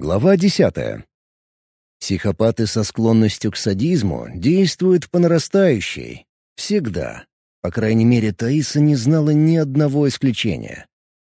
Глава десятая. Психопаты со склонностью к садизму действуют по нарастающей. Всегда. По крайней мере, Таиса не знала ни одного исключения.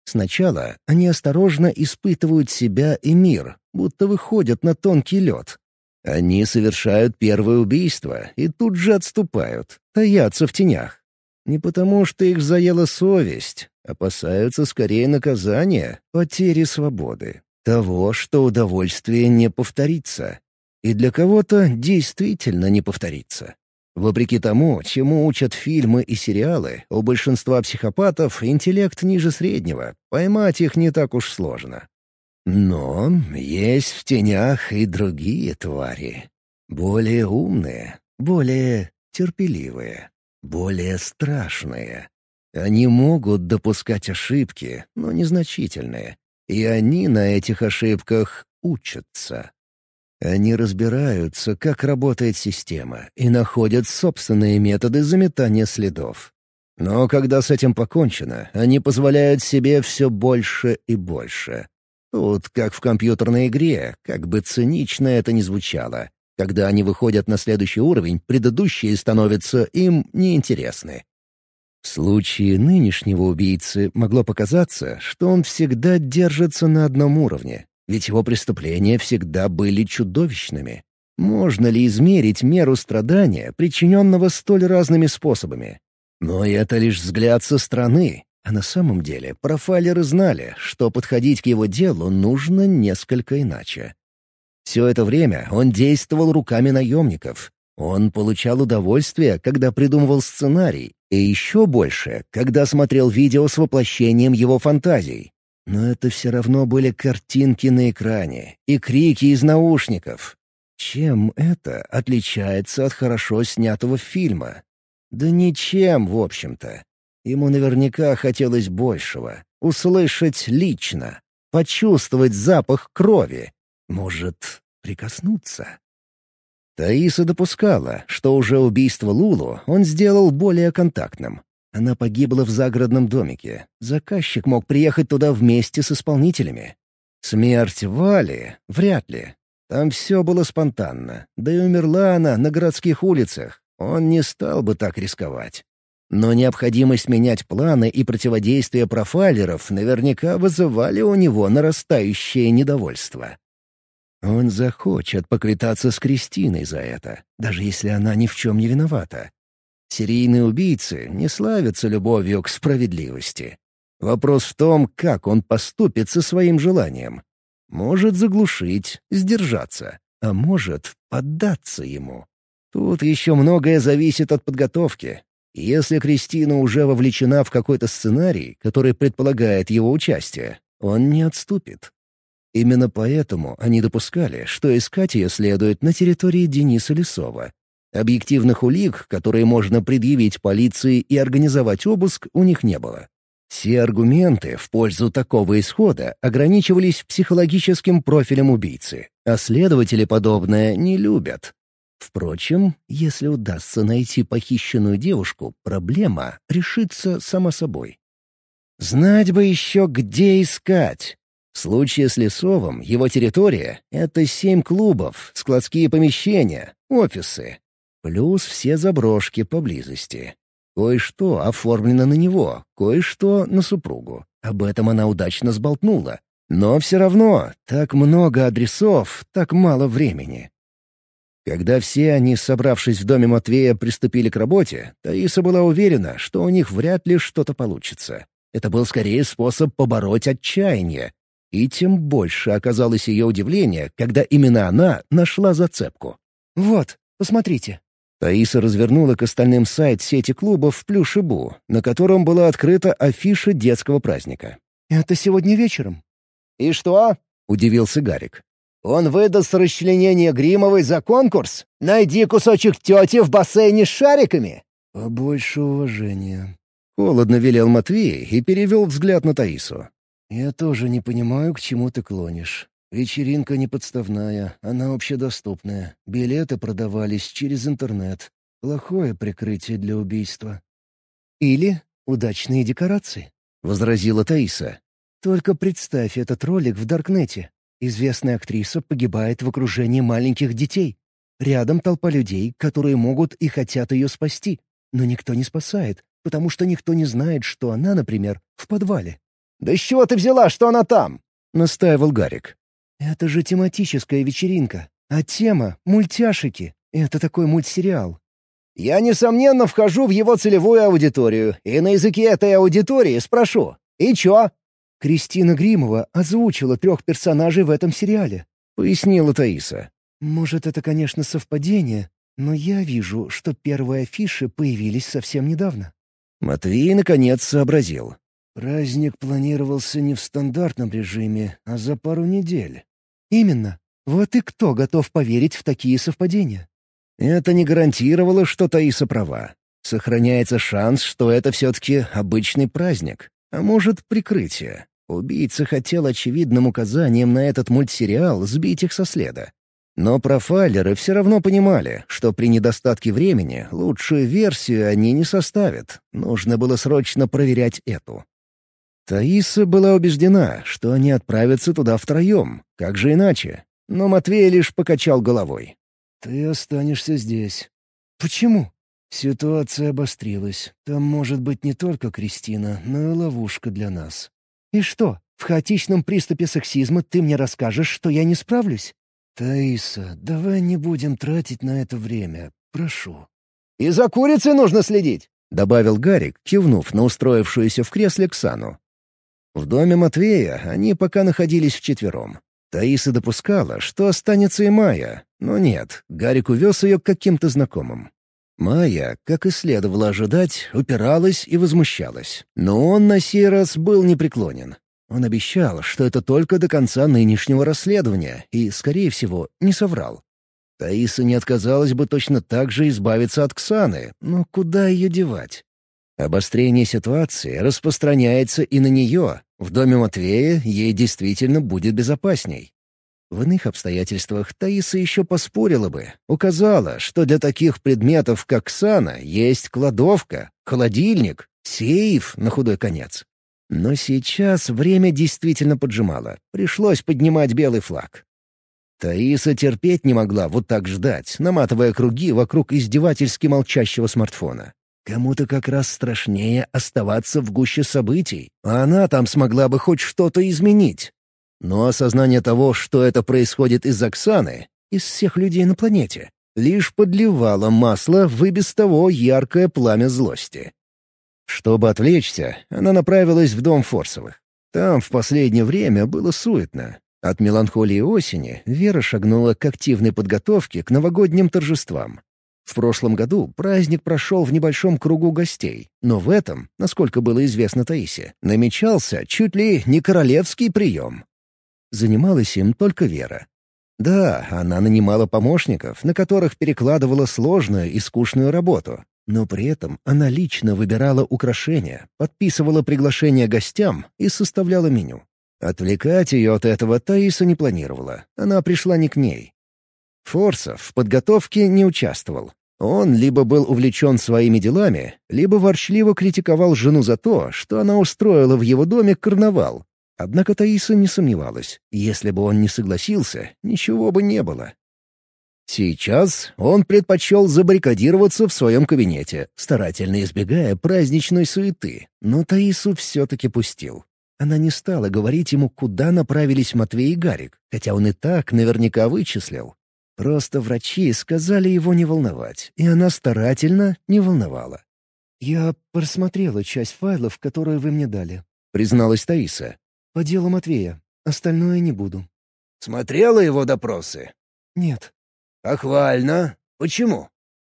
Сначала они осторожно испытывают себя и мир, будто выходят на тонкий лед. Они совершают первое убийство и тут же отступают, таятся в тенях. Не потому, что их заела совесть, опасаются скорее наказания, потери свободы. Того, что удовольствие не повторится. И для кого-то действительно не повторится. Вопреки тому, чему учат фильмы и сериалы, у большинства психопатов интеллект ниже среднего, поймать их не так уж сложно. Но есть в тенях и другие твари. Более умные, более терпеливые, более страшные. Они могут допускать ошибки, но незначительные. И они на этих ошибках учатся. Они разбираются, как работает система, и находят собственные методы заметания следов. Но когда с этим покончено, они позволяют себе все больше и больше. Тут, как в компьютерной игре, как бы цинично это ни звучало, когда они выходят на следующий уровень, предыдущие становятся им неинтересны. В случае нынешнего убийцы могло показаться, что он всегда держится на одном уровне, ведь его преступления всегда были чудовищными. Можно ли измерить меру страдания, причиненного столь разными способами? Но это лишь взгляд со стороны, а на самом деле профайлеры знали, что подходить к его делу нужно несколько иначе. Все это время он действовал руками наемников. Он получал удовольствие, когда придумывал сценарий, и еще больше, когда смотрел видео с воплощением его фантазий. Но это все равно были картинки на экране и крики из наушников. Чем это отличается от хорошо снятого фильма? Да ничем, в общем-то. Ему наверняка хотелось большего. Услышать лично. Почувствовать запах крови. Может, прикоснуться? Таиса допускала, что уже убийство Лулу он сделал более контактным. Она погибла в загородном домике. Заказчик мог приехать туда вместе с исполнителями. Смерть Вали — вряд ли. Там все было спонтанно. Да и умерла она на городских улицах. Он не стал бы так рисковать. Но необходимость менять планы и противодействие профайлеров наверняка вызывали у него нарастающее недовольство. Он захочет поквитаться с Кристиной за это, даже если она ни в чем не виновата. Серийные убийцы не славятся любовью к справедливости. Вопрос в том, как он поступит со своим желанием. Может заглушить, сдержаться, а может поддаться ему. Тут еще многое зависит от подготовки. Если Кристина уже вовлечена в какой-то сценарий, который предполагает его участие, он не отступит. Именно поэтому они допускали, что искать ее следует на территории Дениса Лесова, Объективных улик, которые можно предъявить полиции и организовать обыск, у них не было. Все аргументы в пользу такого исхода ограничивались психологическим профилем убийцы, а следователи подобное не любят. Впрочем, если удастся найти похищенную девушку, проблема решится сама собой. Знать бы еще, где искать. В случае с Лесовым его территория — это семь клубов, складские помещения, офисы, Плюс все заброшки поблизости. Кое-что оформлено на него, кое-что на супругу. Об этом она удачно сболтнула. Но все равно, так много адресов, так мало времени. Когда все они, собравшись в доме Матвея, приступили к работе, Таиса была уверена, что у них вряд ли что-то получится. Это был скорее способ побороть отчаяние. И тем больше оказалось ее удивление, когда именно она нашла зацепку. «Вот, посмотрите», Таиса развернула к остальным сайт сети клубов в Плюшебу, на котором была открыта афиша детского праздника. «Это сегодня вечером». «И что?» — удивился Гарик. «Он выдаст расчленение Гримовой за конкурс? Найди кусочек тети в бассейне с шариками!» «Побольше уважения». Холодно велел Матвей и перевел взгляд на Таису. «Я тоже не понимаю, к чему ты клонишь. Вечеринка не подставная, она общедоступная. Билеты продавались через интернет. Плохое прикрытие для убийства. Или удачные декорации, — возразила Таиса. Только представь этот ролик в Даркнете. Известная актриса погибает в окружении маленьких детей. Рядом толпа людей, которые могут и хотят ее спасти, но никто не спасает, потому что никто не знает, что она, например, в подвале. «Да с чего ты взяла, что она там?» — настаивал Гарик. «Это же тематическая вечеринка, а тема — мультяшики. Это такой мультсериал». «Я, несомненно, вхожу в его целевую аудиторию, и на языке этой аудитории спрошу. И чё?» «Кристина Гримова озвучила трех персонажей в этом сериале», — пояснила Таиса. «Может, это, конечно, совпадение, но я вижу, что первые афиши появились совсем недавно». Матвей, наконец, сообразил. Праздник планировался не в стандартном режиме, а за пару недель. Именно. Вот и кто готов поверить в такие совпадения? Это не гарантировало, что Таиса права. Сохраняется шанс, что это все-таки обычный праздник. А может, прикрытие. Убийца хотел очевидным указанием на этот мультсериал сбить их со следа. Но профайлеры все равно понимали, что при недостатке времени лучшую версию они не составят. Нужно было срочно проверять эту. Таиса была убеждена, что они отправятся туда втроем, как же иначе. Но Матвей лишь покачал головой. «Ты останешься здесь». «Почему?» «Ситуация обострилась. Там может быть не только Кристина, но и ловушка для нас». «И что, в хаотичном приступе сексизма ты мне расскажешь, что я не справлюсь?» «Таиса, давай не будем тратить на это время. Прошу». «И за курицей нужно следить», — добавил Гарик, кивнув на устроившуюся в кресле Ксану. В доме Матвея они пока находились вчетвером. Таиса допускала, что останется и Майя, но нет, Гарик увез ее к каким-то знакомым. Майя, как и следовало ожидать, упиралась и возмущалась. Но он на сей раз был непреклонен. Он обещал, что это только до конца нынешнего расследования, и, скорее всего, не соврал. Таиса не отказалась бы точно так же избавиться от Ксаны, но куда ее девать? Обострение ситуации распространяется и на нее. В доме Матвея ей действительно будет безопасней. В иных обстоятельствах Таиса еще поспорила бы, указала, что для таких предметов, как Сана, есть кладовка, холодильник, сейф на худой конец. Но сейчас время действительно поджимало, пришлось поднимать белый флаг. Таиса терпеть не могла вот так ждать, наматывая круги вокруг издевательски молчащего смартфона. Кому-то как раз страшнее оставаться в гуще событий, а она там смогла бы хоть что-то изменить. Но осознание того, что это происходит из Оксаны, из всех людей на планете, лишь подливало масло в и без того яркое пламя злости. Чтобы отвлечься, она направилась в дом Форсовых. Там в последнее время было суетно. От меланхолии осени Вера шагнула к активной подготовке к новогодним торжествам. В прошлом году праздник прошел в небольшом кругу гостей, но в этом, насколько было известно Таисе, намечался чуть ли не королевский прием. Занималась им только Вера. Да, она нанимала помощников, на которых перекладывала сложную и скучную работу, но при этом она лично выбирала украшения, подписывала приглашения гостям и составляла меню. Отвлекать ее от этого Таиса не планировала, она пришла не к ней. Форсов в подготовке не участвовал. Он либо был увлечен своими делами, либо ворчливо критиковал жену за то, что она устроила в его доме карнавал. Однако Таиса не сомневалась, если бы он не согласился, ничего бы не было. Сейчас он предпочел забаррикадироваться в своем кабинете, старательно избегая праздничной суеты, но Таису все-таки пустил. Она не стала говорить ему, куда направились Матвей и Гарик, хотя он и так наверняка вычислил. Просто врачи сказали его не волновать, и она старательно не волновала. «Я просмотрела часть файлов, которые вы мне дали», — призналась Таиса. «По делу Матвея. Остальное не буду». «Смотрела его допросы?» «Нет». «Похвально. Почему?»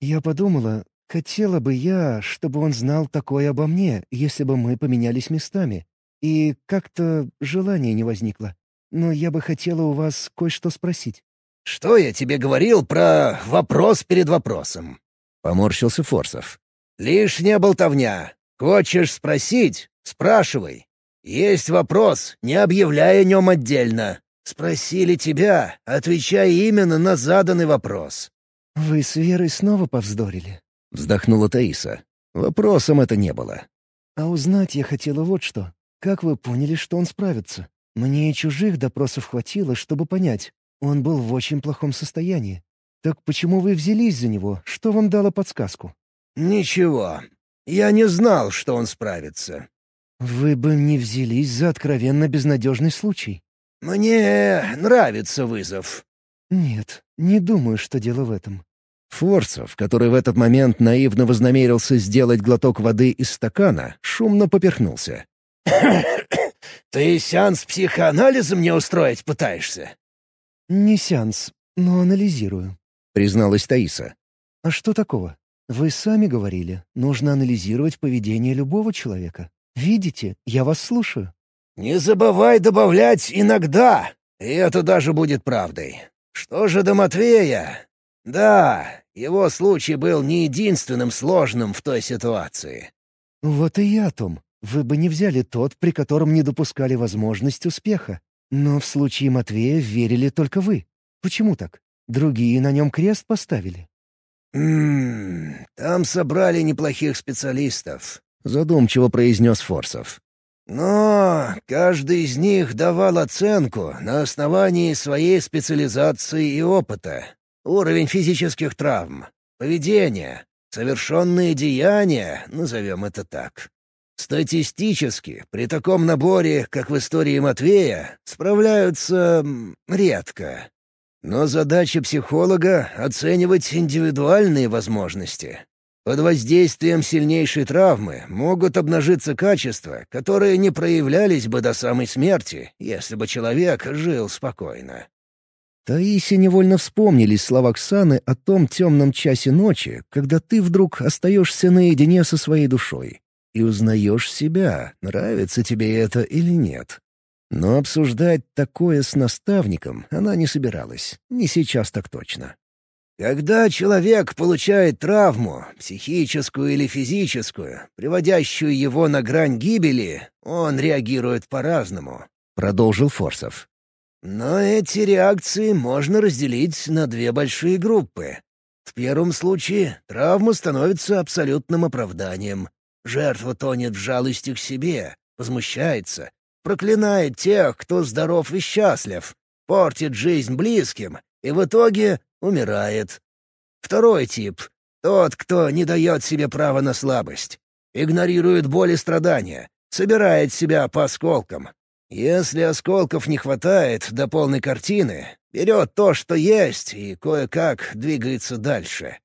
«Я подумала, хотела бы я, чтобы он знал такое обо мне, если бы мы поменялись местами. И как-то желания не возникло. Но я бы хотела у вас кое-что спросить». «Что я тебе говорил про вопрос перед вопросом?» — поморщился Форсов. «Лишняя болтовня. Хочешь спросить? Спрашивай. Есть вопрос, не объявляя о нем отдельно. Спросили тебя, отвечай именно на заданный вопрос». «Вы с Верой снова повздорили?» — вздохнула Таиса. Вопросом это не было. «А узнать я хотела вот что. Как вы поняли, что он справится? Мне и чужих допросов хватило, чтобы понять, он был в очень плохом состоянии. Так почему вы взялись за него? Что вам дало подсказку?» «Ничего. Я не знал, что он справится». «Вы бы не взялись за откровенно безнадежный случай». «Мне нравится вызов». «Нет, не думаю, что дело в этом». Форцев, который в этот момент наивно вознамерился сделать глоток воды из стакана, шумно поперхнулся. «Ты сеанс психоанализа мне устроить пытаешься?» «Не сеанс, но анализирую», — призналась Таиса. «А что такого? Вы сами говорили, нужно анализировать поведение любого человека. Видите, я вас слушаю». «Не забывай добавлять «иногда», и это даже будет правдой. Что же до Матвея? Да, его случай был не единственным сложным в той ситуации». «Вот и я о том. Вы бы не взяли тот, при котором не допускали возможность успеха. Но в случае Матвея верили только вы. Почему так? Другие на нем крест поставили. «Ммм, там собрали неплохих специалистов», — задумчиво произнес Форсов. «Но каждый из них давал оценку на основании своей специализации и опыта. Уровень физических травм, поведения, совершенные деяния, назовем это так. Статистически, при таком наборе, как в истории Матвея, справляются редко. Но задача психолога — оценивать индивидуальные возможности. Под воздействием сильнейшей травмы могут обнажиться качества, которые не проявлялись бы до самой смерти, если бы человек жил спокойно. Таисе невольно вспомнились слова Ксаны о том темном часе ночи, когда ты вдруг остаешься наедине со своей душой и узнаешь себя, нравится тебе это или нет. Но обсуждать такое с наставником она не собиралась, не сейчас так точно. Когда человек получает травму, психическую или физическую, приводящую его на грань гибели, он реагирует по-разному, — продолжил Форсов. Но эти реакции можно разделить на две большие группы. В первом случае травма становится абсолютным оправданием, Жертва тонет в жалости к себе, возмущается, проклинает тех, кто здоров и счастлив, портит жизнь близким и в итоге умирает. Второй тип — тот, кто не дает себе права на слабость, игнорирует боль и страдания, собирает себя по осколкам. Если осколков не хватает до полной картины, берет то, что есть, и кое-как двигается дальше.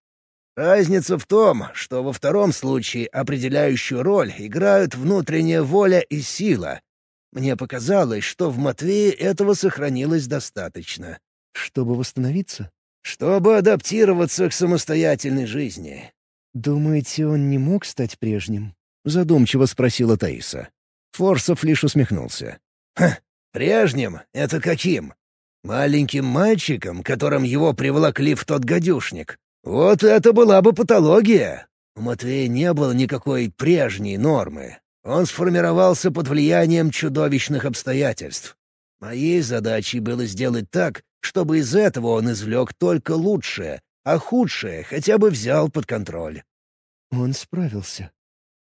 Разница в том, что во втором случае определяющую роль играют внутренняя воля и сила. Мне показалось, что в Матвее этого сохранилось достаточно. Чтобы восстановиться? Чтобы адаптироваться к самостоятельной жизни. «Думаете, он не мог стать прежним?» — задумчиво спросила Таиса. Форсов лишь усмехнулся. «Ха, прежним? Это каким? Маленьким мальчиком, которым его приволокли в тот гадюшник? Вот это была бы патология. У Матвея не было никакой прежней нормы. Он сформировался под влиянием чудовищных обстоятельств. Моей задачей было сделать так, чтобы из этого он извлек только лучшее, а худшее хотя бы взял под контроль. Он справился.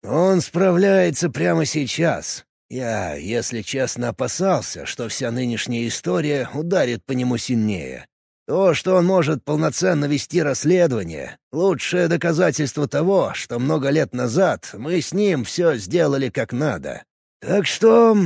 Он справляется прямо сейчас. Я, если честно, опасался, что вся нынешняя история ударит по нему сильнее. То, что он может полноценно вести расследование, — лучшее доказательство того, что много лет назад мы с ним все сделали как надо. Так что,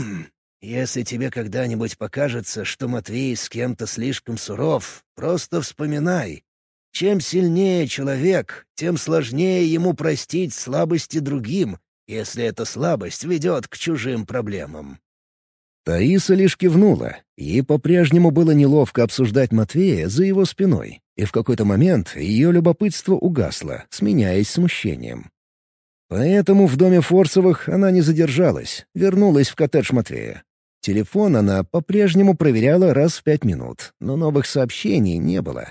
если тебе когда-нибудь покажется, что Матвей с кем-то слишком суров, просто вспоминай. Чем сильнее человек, тем сложнее ему простить слабости другим, если эта слабость ведет к чужим проблемам. Таиса лишь кивнула. Ей по-прежнему было неловко обсуждать Матвея за его спиной, и в какой-то момент ее любопытство угасло, сменяясь смущением. Поэтому в доме Форсовых она не задержалась, вернулась в коттедж Матвея. Телефон она по-прежнему проверяла раз в пять минут, но новых сообщений не было.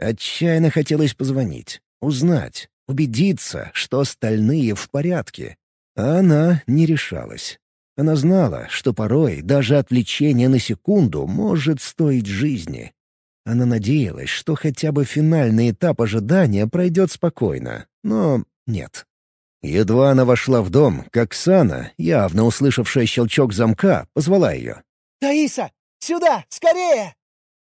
Отчаянно хотелось позвонить, узнать, убедиться, что остальные в порядке. А она не решалась. Она знала, что порой даже отвлечение на секунду может стоить жизни. Она надеялась, что хотя бы финальный этап ожидания пройдет спокойно, но нет. Едва она вошла в дом, как Сана, явно услышавшая щелчок замка, позвала ее. «Таиса, сюда, скорее!»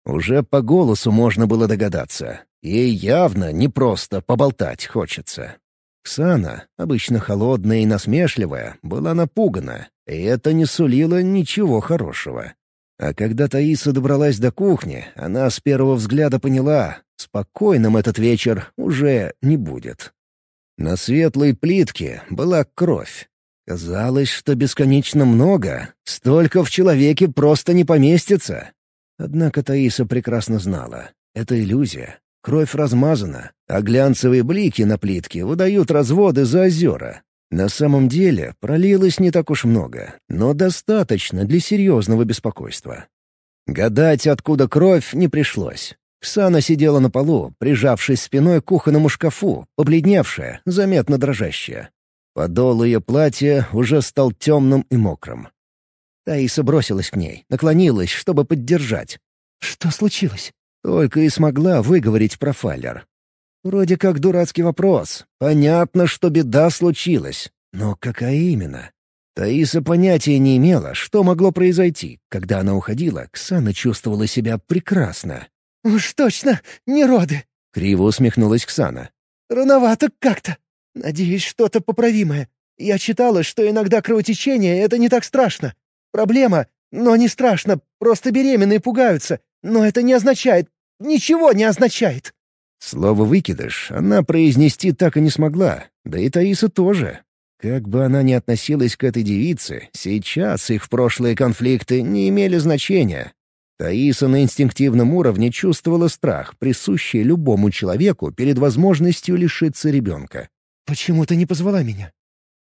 Уже по голосу можно было догадаться. Ей явно не просто поболтать хочется. Ксана, обычно холодная и насмешливая, была напугана, и это не сулило ничего хорошего. А когда Таиса добралась до кухни, она с первого взгляда поняла, спокойным этот вечер уже не будет. На светлой плитке была кровь. Казалось, что бесконечно много, столько в человеке просто не поместится. Однако Таиса прекрасно знала — это иллюзия. Кровь размазана, а глянцевые блики на плитке выдают разводы за озера. На самом деле пролилось не так уж много, но достаточно для серьезного беспокойства. Гадать, откуда кровь, не пришлось. Ксана сидела на полу, прижавшись спиной к кухонному шкафу, побледневшая, заметно дрожащая. Подол ее платья уже стал темным и мокрым. Таиса бросилась к ней, наклонилась, чтобы поддержать. «Что случилось?» Только и смогла выговорить профайлер. Вроде как дурацкий вопрос. Понятно, что беда случилась. Но какая именно? Таиса понятия не имела, что могло произойти. Когда она уходила, Ксана чувствовала себя прекрасно. «Уж точно, не роды!» — криво усмехнулась Ксана. «Рановато как-то. Надеюсь, что-то поправимое. Я читала, что иногда кровотечение — это не так страшно. Проблема, но не страшно, просто беременные пугаются. Но это не означает... Ничего не означает!» Слово «выкидыш» она произнести так и не смогла, да и Таиса тоже. Как бы она ни относилась к этой девице, сейчас их прошлые конфликты не имели значения. Таиса на инстинктивном уровне чувствовала страх, присущий любому человеку перед возможностью лишиться ребенка. «Почему ты не позвала меня?»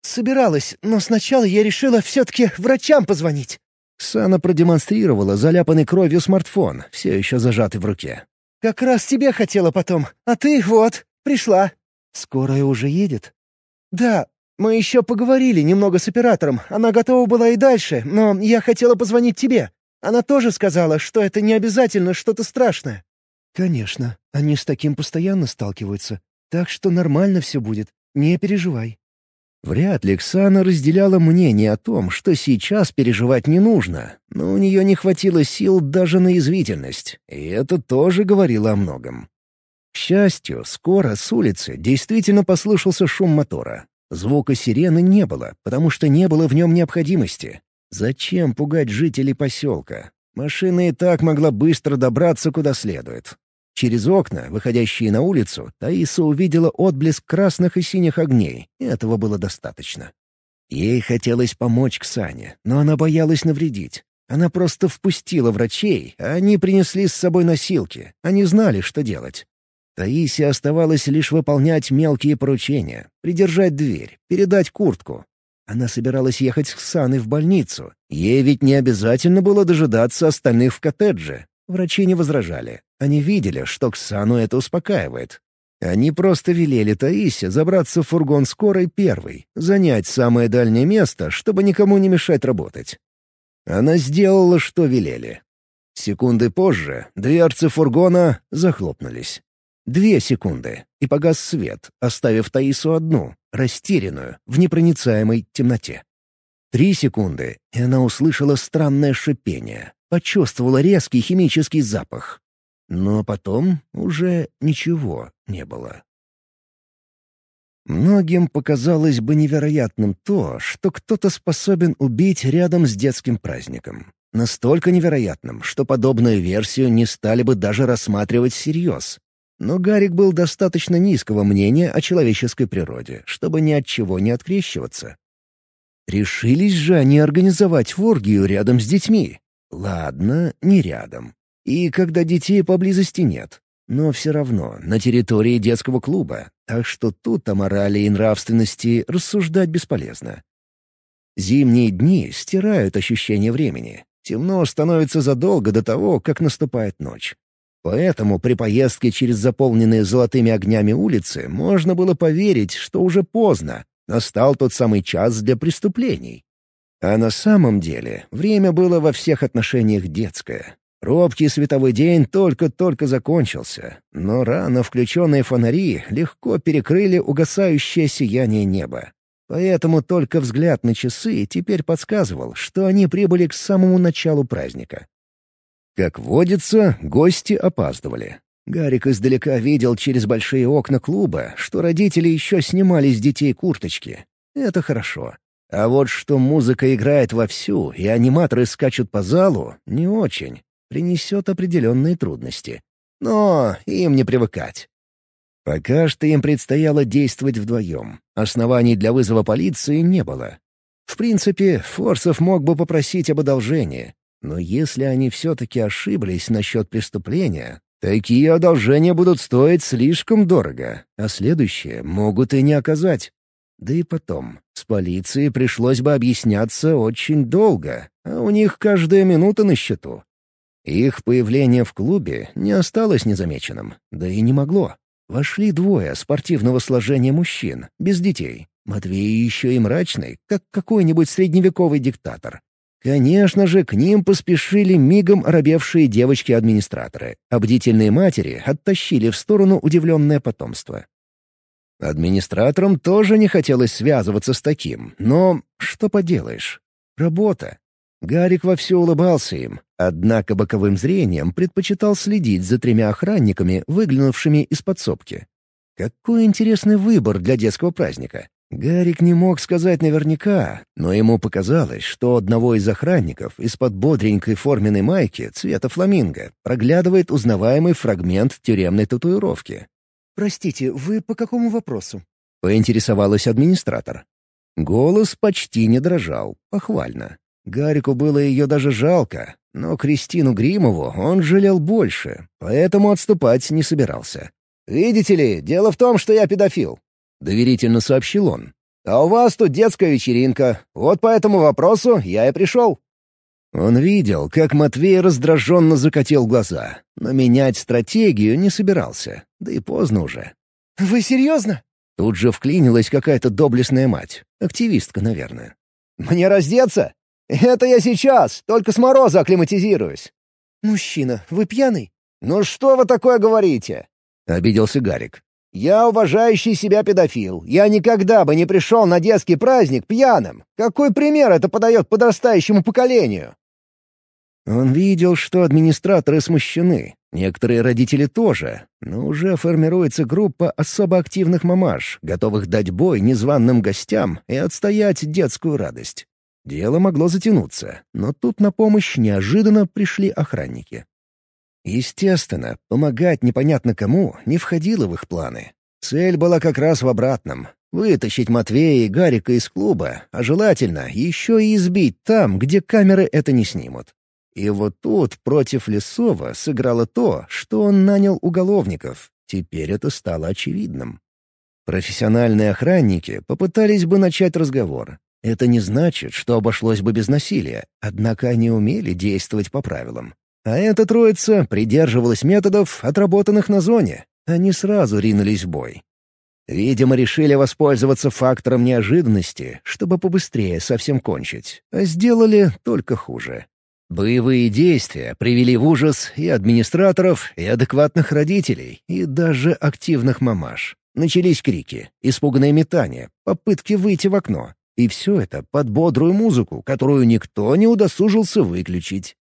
«Собиралась, но сначала я решила все-таки врачам позвонить». Ксана продемонстрировала заляпанный кровью смартфон, все еще зажатый в руке. «Как раз тебе хотела потом, а ты вот, пришла». «Скорая уже едет?» «Да, мы еще поговорили немного с оператором, она готова была и дальше, но я хотела позвонить тебе. Она тоже сказала, что это не обязательно что-то страшное». «Конечно, они с таким постоянно сталкиваются, так что нормально все будет, не переживай». Вряд ли Ксана разделяла мнение о том, что сейчас переживать не нужно, но у нее не хватило сил даже на извительность, и это тоже говорило о многом. К счастью, скоро с улицы действительно послышался шум мотора. Звука сирены не было, потому что не было в нем необходимости. Зачем пугать жителей поселка? Машина и так могла быстро добраться куда следует. Через окна, выходящие на улицу, Таиса увидела отблеск красных и синих огней, и этого было достаточно. Ей хотелось помочь Ксане, но она боялась навредить. Она просто впустила врачей, а они принесли с собой носилки. Они знали, что делать. Таисе оставалось лишь выполнять мелкие поручения, придержать дверь, передать куртку. Она собиралась ехать с Ксаной в больницу. Ей ведь не обязательно было дожидаться остальных в коттедже. Врачи не возражали. Они видели, что Ксану это успокаивает. Они просто велели Таисе забраться в фургон скорой первой, занять самое дальнее место, чтобы никому не мешать работать. Она сделала, что велели. Секунды позже дверцы фургона захлопнулись. Две секунды, и погас свет, оставив Таису одну, растерянную, в непроницаемой темноте. Три секунды, и она услышала странное шипение, почувствовала резкий химический запах. Но потом уже ничего не было. Многим показалось бы невероятным то, что кто-то способен убить рядом с детским праздником. Настолько невероятным, что подобную версию не стали бы даже рассматривать всерьез. Но Гарик был достаточно низкого мнения о человеческой природе, чтобы ни от чего не открещиваться. Решились же они организовать оргию рядом с детьми. Ладно, не рядом. И когда детей поблизости нет. Но все равно на территории детского клуба, так что тут о морали и нравственности рассуждать бесполезно. Зимние дни стирают ощущение времени. Темно становится задолго до того, как наступает ночь. Поэтому при поездке через заполненные золотыми огнями улицы можно было поверить, что уже поздно, настал тот самый час для преступлений. А на самом деле время было во всех отношениях детское. Робкий световой день только-только закончился, но рано включенные фонари легко перекрыли угасающее сияние неба. Поэтому только взгляд на часы теперь подсказывал, что они прибыли к самому началу праздника. Как водится, гости опаздывали. Гарик издалека видел через большие окна клуба, что родители еще снимали с детей курточки. Это хорошо. А вот что музыка играет вовсю, и аниматоры скачут по залу, не очень. Принесет определенные трудности. Но им не привыкать. Пока что им предстояло действовать вдвоем. Оснований для вызова полиции не было. В принципе, Форсов мог бы попросить об одолжении. Но если они все-таки ошиблись насчет преступления, такие одолжения будут стоить слишком дорого, а следующие могут и не оказать. Да и потом, с полицией пришлось бы объясняться очень долго, а у них каждая минута на счету. Их появление в клубе не осталось незамеченным, да и не могло. Вошли двое спортивного сложения мужчин, без детей. Матвей еще и мрачный, как какой-нибудь средневековый диктатор. Конечно же, к ним поспешили мигом оробевшие девочки-администраторы, а бдительные матери оттащили в сторону удивленное потомство. Администраторам тоже не хотелось связываться с таким, но что поделаешь? Работа. Гарик вовсю улыбался им, однако боковым зрением предпочитал следить за тремя охранниками, выглянувшими из подсобки. Какой интересный выбор для детского праздника. Гарик не мог сказать наверняка, но ему показалось, что одного из охранников из-под бодренькой форменной майки цвета фламинго проглядывает узнаваемый фрагмент тюремной татуировки. «Простите, вы по какому вопросу?» — поинтересовалась администратор. Голос почти не дрожал, похвально. Гарику было ее даже жалко, но Кристину Гримову он жалел больше, поэтому отступать не собирался. «Видите ли, дело в том, что я педофил», — доверительно сообщил он. «А у вас тут детская вечеринка. Вот по этому вопросу я и пришел». Он видел, как Матвей раздраженно закатил глаза, но менять стратегию не собирался, да и поздно уже. «Вы серьезно?» Тут же вклинилась какая-то доблестная мать, активистка, наверное. «Мне раздеться? «Это я сейчас, только с мороза акклиматизируюсь». «Мужчина, вы пьяный?» «Ну что вы такое говорите?» — обиделся Гарик. «Я уважающий себя педофил. Я никогда бы не пришел на детский праздник пьяным. Какой пример это подает подрастающему поколению?» Он видел, что администраторы смущены, некоторые родители тоже, но уже формируется группа особо активных мамаш, готовых дать бой незваным гостям и отстоять детскую радость. Дело могло затянуться, но тут на помощь неожиданно пришли охранники. Естественно, помогать непонятно кому не входило в их планы. Цель была как раз в обратном — вытащить Матвея и Гарика из клуба, а желательно еще и избить там, где камеры это не снимут. И вот тут против Лесова сыграло то, что он нанял уголовников. Теперь это стало очевидным. Профессиональные охранники попытались бы начать разговор, это не значит, что обошлось бы без насилия, однако они умели действовать по правилам. А эта троица придерживалась методов, отработанных на зоне. Они сразу ринулись в бой. Видимо, решили воспользоваться фактором неожиданности, чтобы побыстрее совсем кончить, а сделали только хуже. Боевые действия привели в ужас и администраторов, и адекватных родителей, и даже активных мамаш. Начались крики, испуганные метания, попытки выйти в окно. И все это под бодрую музыку, которую никто не удосужился выключить.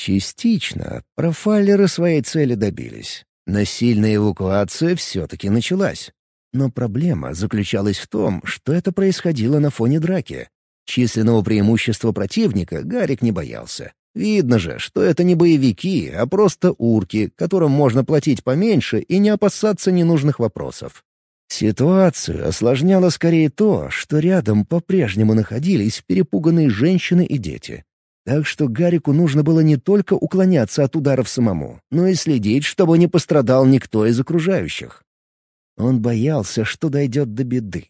Частично профайлеры своей цели добились. Насильная эвакуация все-таки началась. Но проблема заключалась в том, что это происходило на фоне драки. Численного преимущества противника Гарик не боялся. Видно же, что это не боевики, а просто урки, которым можно платить поменьше и не опасаться ненужных вопросов. Ситуацию осложняло скорее то, что рядом по-прежнему находились перепуганные женщины и дети. Так что Гарику нужно было не только уклоняться от ударов самому, но и следить, чтобы не пострадал никто из окружающих. Он боялся, что дойдет до беды.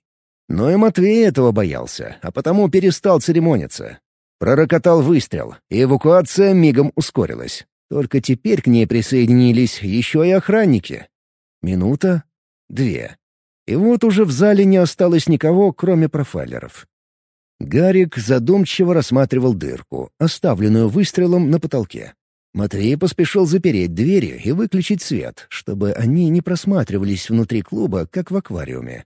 Но и Матвей этого боялся, а потому перестал церемониться. Пророкотал выстрел, и эвакуация мигом ускорилась. Только теперь к ней присоединились еще и охранники. Минута, две. И вот уже в зале не осталось никого, кроме профайлеров. Гарик задумчиво рассматривал дырку, оставленную выстрелом на потолке. Матвей поспешил запереть двери и выключить свет, чтобы они не просматривались внутри клуба, как в аквариуме.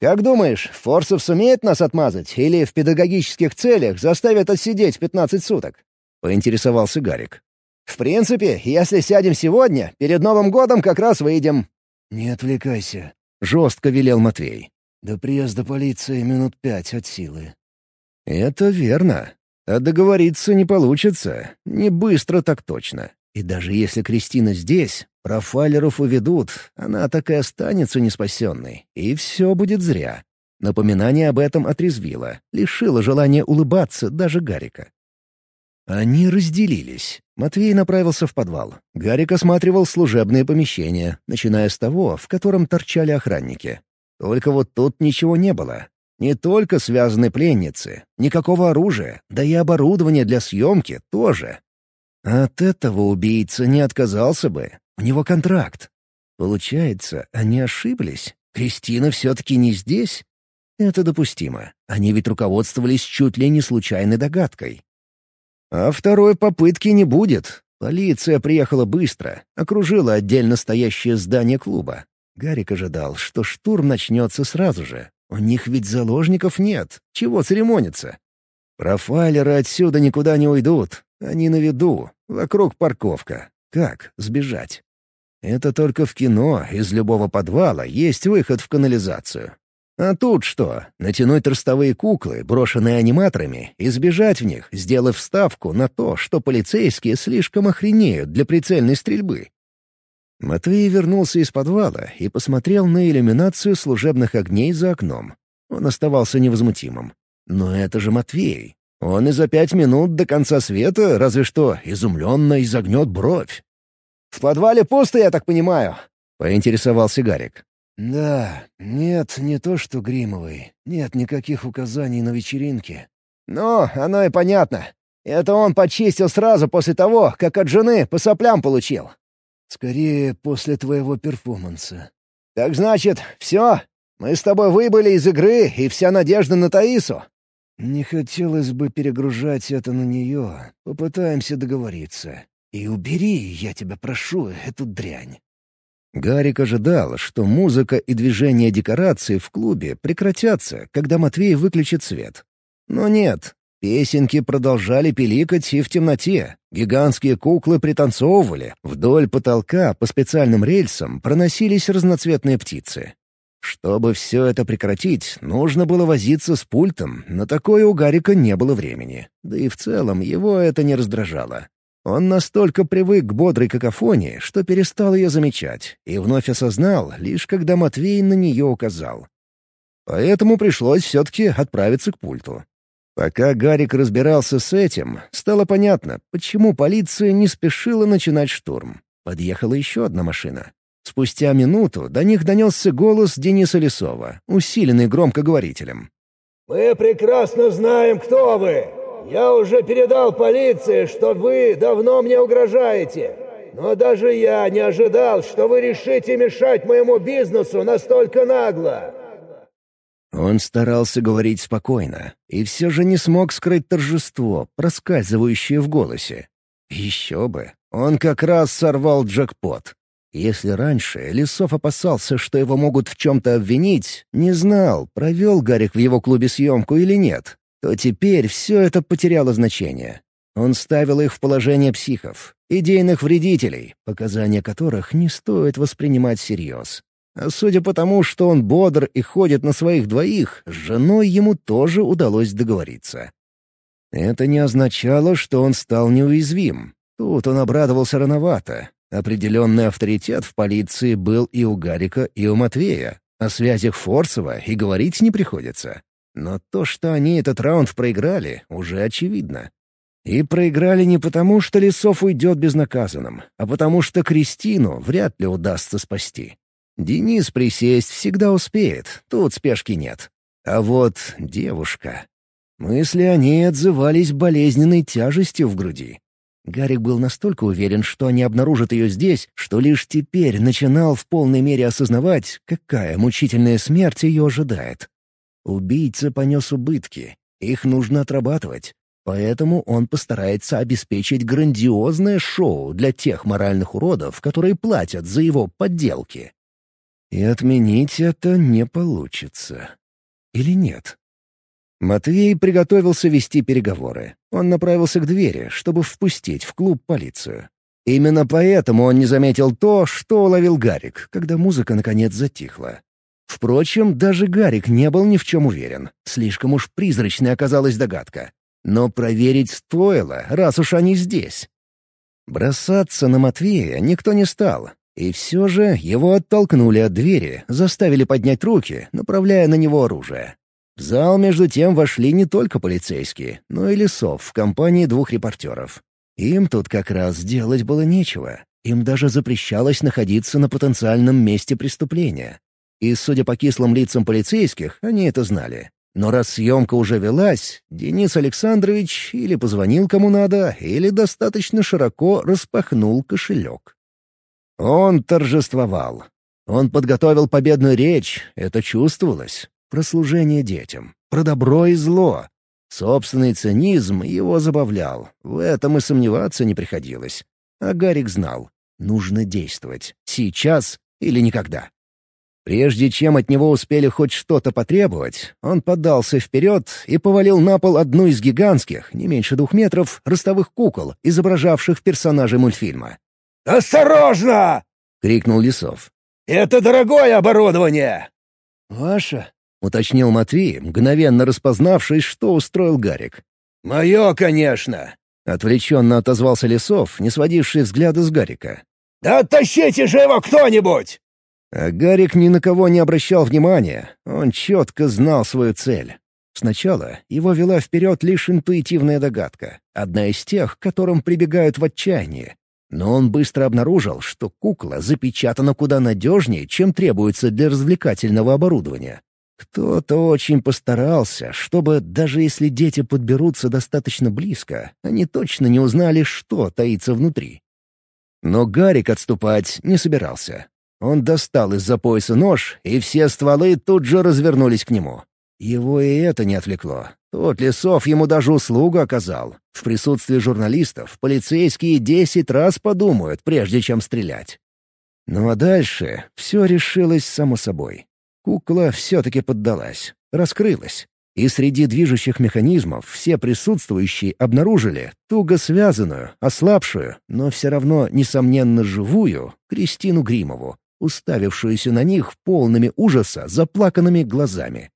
Как думаешь, Форсов сумеет нас отмазать или в педагогических целях заставят отсидеть 15 суток?» — поинтересовался Гарик. «В принципе, если сядем сегодня, перед Новым годом как раз выйдем». «Не отвлекайся», — жестко велел Матвей. «До приезда полиции минут пять от силы». «Это верно. А договориться не получится. Не быстро так точно. И даже если Кристина здесь, Профайлеров уведут, она так и останется неспасенной, и все будет зря. Напоминание об этом отрезвило, лишило желания улыбаться даже Гарика. Они разделились. Матвей направился в подвал. Гарик осматривал служебные помещения, начиная с того, в котором торчали охранники. Только вот тут ничего не было. Не только связаны пленницы, никакого оружия, да и оборудование для съемки тоже. От этого убийца не отказался бы, у него контракт. Получается, они ошиблись? Кристина все-таки не здесь? Это допустимо. Они ведь руководствовались чуть ли не случайной догадкой. А второй попытки не будет. Полиция приехала быстро, окружила отдельно стоящее здание клуба. Гарик ожидал, что штурм начнется сразу же. У них ведь заложников нет. Чего церемониться? Профайлеры отсюда никуда не уйдут. Они на виду. Вокруг парковка. Как сбежать? Это только в кино из любого подвала есть выход в канализацию. А тут что? Натянуть ростовые куклы, брошенные аниматорами, и сбежать в них, сделав ставку на то, что полицейские слишком охренеют для прицельной стрельбы. Матвей вернулся из подвала и посмотрел на иллюминацию служебных огней за окном. Он оставался невозмутимым. Но это же Матвей. Он и за пять минут до конца света разве что изумленно изогнет бровь. «В подвале пусто, я так понимаю?» — поинтересовался Гарик. «Да, нет, не то что Гримовый. Нет никаких указаний на вечеринке». «Ну, оно и понятно. Это он почистил сразу после того, как от жены по соплям получил». «Скорее, после твоего перформанса». «Так значит, все? Мы с тобой выбыли из игры, и вся надежда на Таису?» Не хотелось бы перегружать это на нее. Попытаемся договориться. И убери, я тебя прошу, эту дрянь. Гарик ожидал, что музыка и движение декораций в клубе прекратятся, когда Матвей выключит свет. Но нет, песенки продолжали пиликать и в темноте. Гигантские куклы пританцовывали. Вдоль потолка по специальным рельсам проносились разноцветные птицы. Чтобы все это прекратить, нужно было возиться с пультом, но такое у Гарика не было времени. Да и в целом его это не раздражало. Он настолько привык к бодрой какофонии, что перестал ее замечать, и вновь осознал, лишь когда Матвей на нее указал. Поэтому пришлось все-таки отправиться к пульту. Пока Гарик разбирался с этим, стало понятно, почему полиция не спешила начинать штурм. Подъехала еще одна машина. Спустя минуту до них донесся голос Дениса Лесова, усиленный громкоговорителем. «Мы прекрасно знаем, кто вы. Я уже передал полиции, что вы давно мне угрожаете. Но даже я не ожидал, что вы решите мешать моему бизнесу настолько нагло». Он старался говорить спокойно, и все же не смог скрыть торжество, проскальзывающее в голосе. Еще бы, он как раз сорвал джекпот. Если раньше Лисов опасался, что его могут в чем-то обвинить, не знал, провел Гарик в его клубе съемку или нет, то теперь все это потеряло значение. Он ставил их в положение психов, идейных вредителей, показания которых не стоит воспринимать всерьез. Судя по тому, что он бодр и ходит на своих двоих, с женой ему тоже удалось договориться. Это не означало, что он стал неуязвим. Тут он обрадовался рановато, Определенный авторитет в полиции был и у Гарика, и у Матвея. О связях Форсова и говорить не приходится. Но то, что они этот раунд проиграли, уже очевидно. И проиграли не потому, что Лисов уйдет безнаказанным, а потому что Кристину вряд ли удастся спасти. Денис присесть всегда успеет, тут спешки нет. А вот девушка... Мысли о ней отзывались болезненной тяжестью в груди. Гарик был настолько уверен, что они обнаружат ее здесь, что лишь теперь начинал в полной мере осознавать, какая мучительная смерть ее ожидает. Убийца понес убытки, их нужно отрабатывать, поэтому он постарается обеспечить грандиозное шоу для тех моральных уродов, которые платят за его подделки. И отменить это не получится. Или нет? Матвей приготовился вести переговоры. Он направился к двери, чтобы впустить в клуб полицию. Именно поэтому он не заметил то, что уловил Гарик, когда музыка наконец затихла. Впрочем, даже Гарик не был ни в чем уверен. Слишком уж призрачной оказалась догадка. Но проверить стоило, раз уж они здесь. Бросаться на Матвея никто не стал. И все же его оттолкнули от двери, заставили поднять руки, направляя на него оружие. В зал между тем вошли не только полицейские, но и Лесов в компании двух репортеров. Им тут как раз делать было нечего. Им даже запрещалось находиться на потенциальном месте преступления. И, судя по кислым лицам полицейских, они это знали. Но раз съемка уже велась, Денис Александрович или позвонил кому надо, или достаточно широко распахнул кошелек. Он торжествовал. Он подготовил победную речь, это чувствовалось про служение детям, про добро и зло. Собственный цинизм его забавлял, в этом и сомневаться не приходилось. А Гарик знал, нужно действовать, сейчас или никогда. Прежде чем от него успели хоть что-то потребовать, он подался вперед и повалил на пол одну из гигантских, не меньше двух метров, ростовых кукол, изображавших персонажей мультфильма. «Осторожно!» — крикнул Лисов. «Это дорогое оборудование!» «Ваше?» уточнил Матвей, мгновенно распознавший, что устроил Гарик. «Мое, конечно!» — отвлеченно отозвался Лесов, не сводивший взгляда с Гарика. «Да оттащите же его кто-нибудь!» А Гарик ни на кого не обращал внимания, он четко знал свою цель. Сначала его вела вперед лишь интуитивная догадка, одна из тех, к которым прибегают в отчаянии. Но он быстро обнаружил, что кукла запечатана куда надежнее, чем требуется для развлекательного оборудования. Кто-то очень постарался, чтобы, даже если дети подберутся достаточно близко, они точно не узнали, что таится внутри. Но Гарик отступать не собирался. Он достал из-за пояса нож, и все стволы тут же развернулись к нему. Его и это не отвлекло. Тот Лесов ему даже услугу оказал. В присутствии журналистов полицейские десять раз подумают, прежде чем стрелять. Ну а дальше все решилось само собой. Кукла все-таки поддалась, раскрылась. И среди движущих механизмов все присутствующие обнаружили туго связанную, ослабшую, но все равно, несомненно, живую Кристину Гримову, уставившуюся на них полными ужаса заплаканными глазами.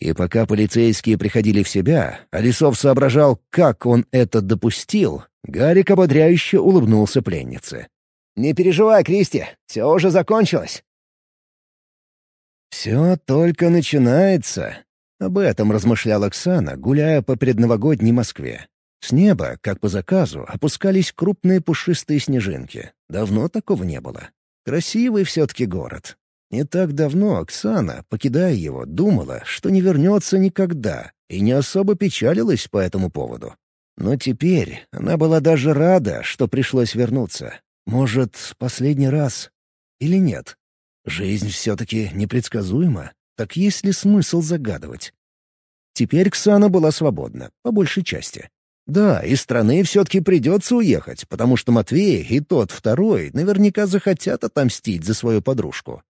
И пока полицейские приходили в себя, а Лисов соображал, как он это допустил, Гарик ободряюще улыбнулся пленнице. «Не переживай, Кристи, все уже закончилось. «Все только начинается», — об этом размышляла Оксана, гуляя по предновогодней Москве. С неба, как по заказу, опускались крупные пушистые снежинки. Давно такого не было. Красивый все-таки город. Не так давно Оксана, покидая его, думала, что не вернется никогда, и не особо печалилась по этому поводу. Но теперь она была даже рада, что пришлось вернуться. Может, последний раз? Или нет? Жизнь все-таки непредсказуема. Так есть ли смысл загадывать? Теперь Ксана была свободна, по большей части. Да, из страны все-таки придется уехать, потому что Матвей и тот второй наверняка захотят отомстить за свою подружку.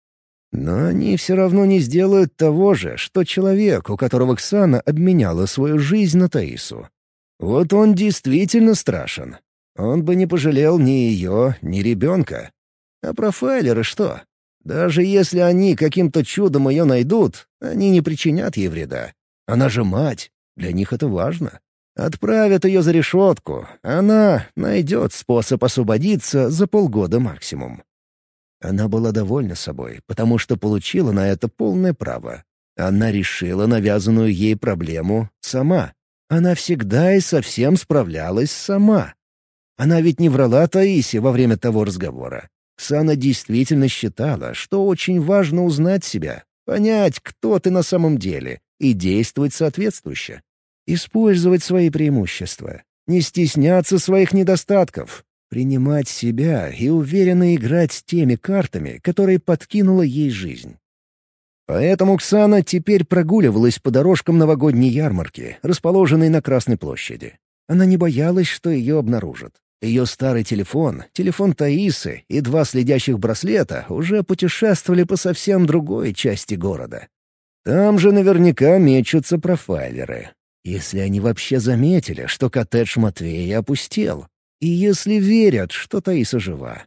Но они все равно не сделают того же, что человек, у которого Ксана обменяла свою жизнь на Таису. Вот он действительно страшен. Он бы не пожалел ни ее, ни ребенка. А профайлеры что? Даже если они каким-то чудом ее найдут, они не причинят ей вреда. Она же мать, для них это важно. Отправят ее за решетку, она найдет способ освободиться за полгода максимум. Она была довольна собой, потому что получила на это полное право. Она решила навязанную ей проблему сама. Она всегда и совсем справлялась сама. Она ведь не врала Таисе во время того разговора. Ксана действительно считала, что очень важно узнать себя, понять, кто ты на самом деле, и действовать соответствующе. Использовать свои преимущества, не стесняться своих недостатков, принимать себя и уверенно играть теми картами, которые подкинула ей жизнь. Поэтому Ксана теперь прогуливалась по дорожкам новогодней ярмарки, расположенной на Красной площади. Она не боялась, что ее обнаружат. Ее старый телефон, телефон Таисы и два следящих браслета уже путешествовали по совсем другой части города. Там же наверняка мечутся профайлеры. Если они вообще заметили, что коттедж Матвея опустел. И если верят, что Таиса жива.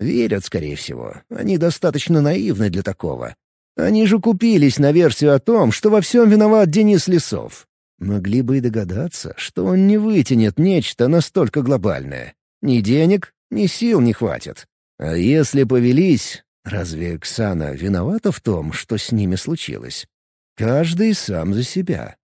Верят, скорее всего. Они достаточно наивны для такого. Они же купились на версию о том, что во всем виноват Денис Лесов. Могли бы и догадаться, что он не вытянет нечто настолько глобальное. Ни денег, ни сил не хватит. А если повелись, разве Ксана виновата в том, что с ними случилось? Каждый сам за себя.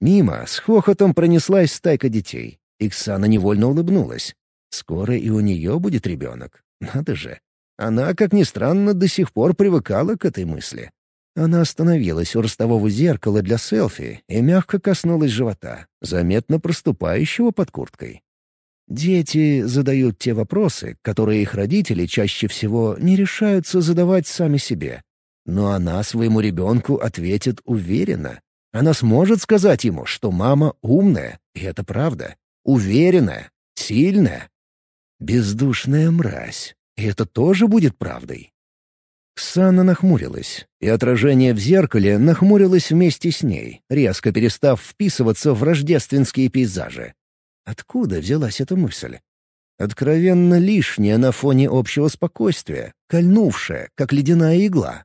Мимо с хохотом пронеслась стайка детей. Иксана невольно улыбнулась. Скоро и у нее будет ребенок. Надо же. Она, как ни странно, до сих пор привыкала к этой мысли. Она остановилась у ростового зеркала для селфи и мягко коснулась живота, заметно проступающего под курткой. Дети задают те вопросы, которые их родители чаще всего не решаются задавать сами себе. Но она своему ребенку ответит уверенно. Она сможет сказать ему, что мама умная, и это правда. Уверенная, сильная. Бездушная мразь. И это тоже будет правдой. Ксана нахмурилась, и отражение в зеркале нахмурилось вместе с ней, резко перестав вписываться в рождественские пейзажи. Откуда взялась эта мысль? Откровенно лишняя на фоне общего спокойствия, кольнувшая, как ледяная игла.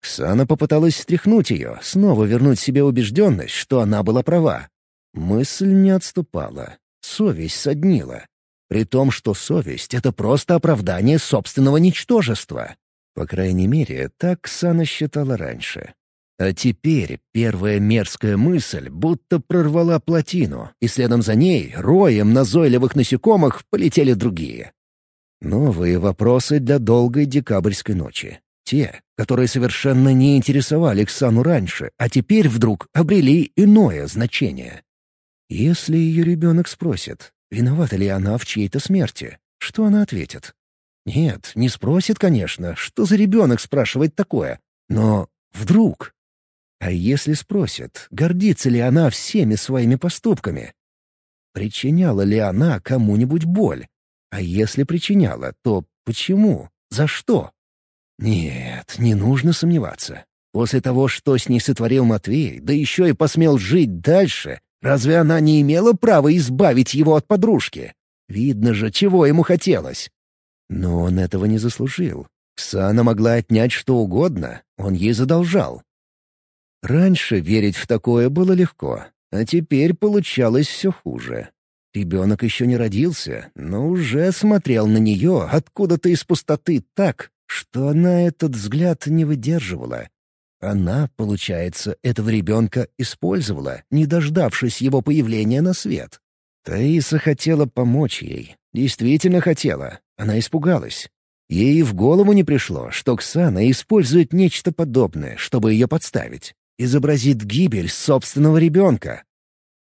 Ксана попыталась стряхнуть ее, снова вернуть себе убежденность, что она была права. Мысль не отступала. Совесть соднила. При том, что совесть — это просто оправдание собственного ничтожества. По крайней мере, так Ксана считала раньше. А теперь первая мерзкая мысль будто прорвала плотину, и следом за ней роем назойливых насекомых полетели другие. Новые вопросы для долгой декабрьской ночи. Те, которые совершенно не интересовали Ксану раньше, а теперь вдруг обрели иное значение. Если ее ребенок спросит, виновата ли она в чьей-то смерти, что она ответит? Нет, не спросит, конечно, что за ребенок спрашивает такое. Но вдруг... А если спросит, гордится ли она всеми своими поступками? Причиняла ли она кому-нибудь боль? А если причиняла, то почему? За что? Нет, не нужно сомневаться. После того, что с ней сотворил Матвей, да еще и посмел жить дальше, разве она не имела права избавить его от подружки? Видно же, чего ему хотелось. Но он этого не заслужил. Ксана могла отнять что угодно, он ей задолжал. Раньше верить в такое было легко, а теперь получалось все хуже. Ребенок еще не родился, но уже смотрел на нее откуда-то из пустоты так, что она этот взгляд не выдерживала. Она, получается, этого ребенка использовала, не дождавшись его появления на свет. Таиса хотела помочь ей. Действительно хотела. Она испугалась. Ей в голову не пришло, что Ксана использует нечто подобное, чтобы ее подставить. Изобразит гибель собственного ребенка.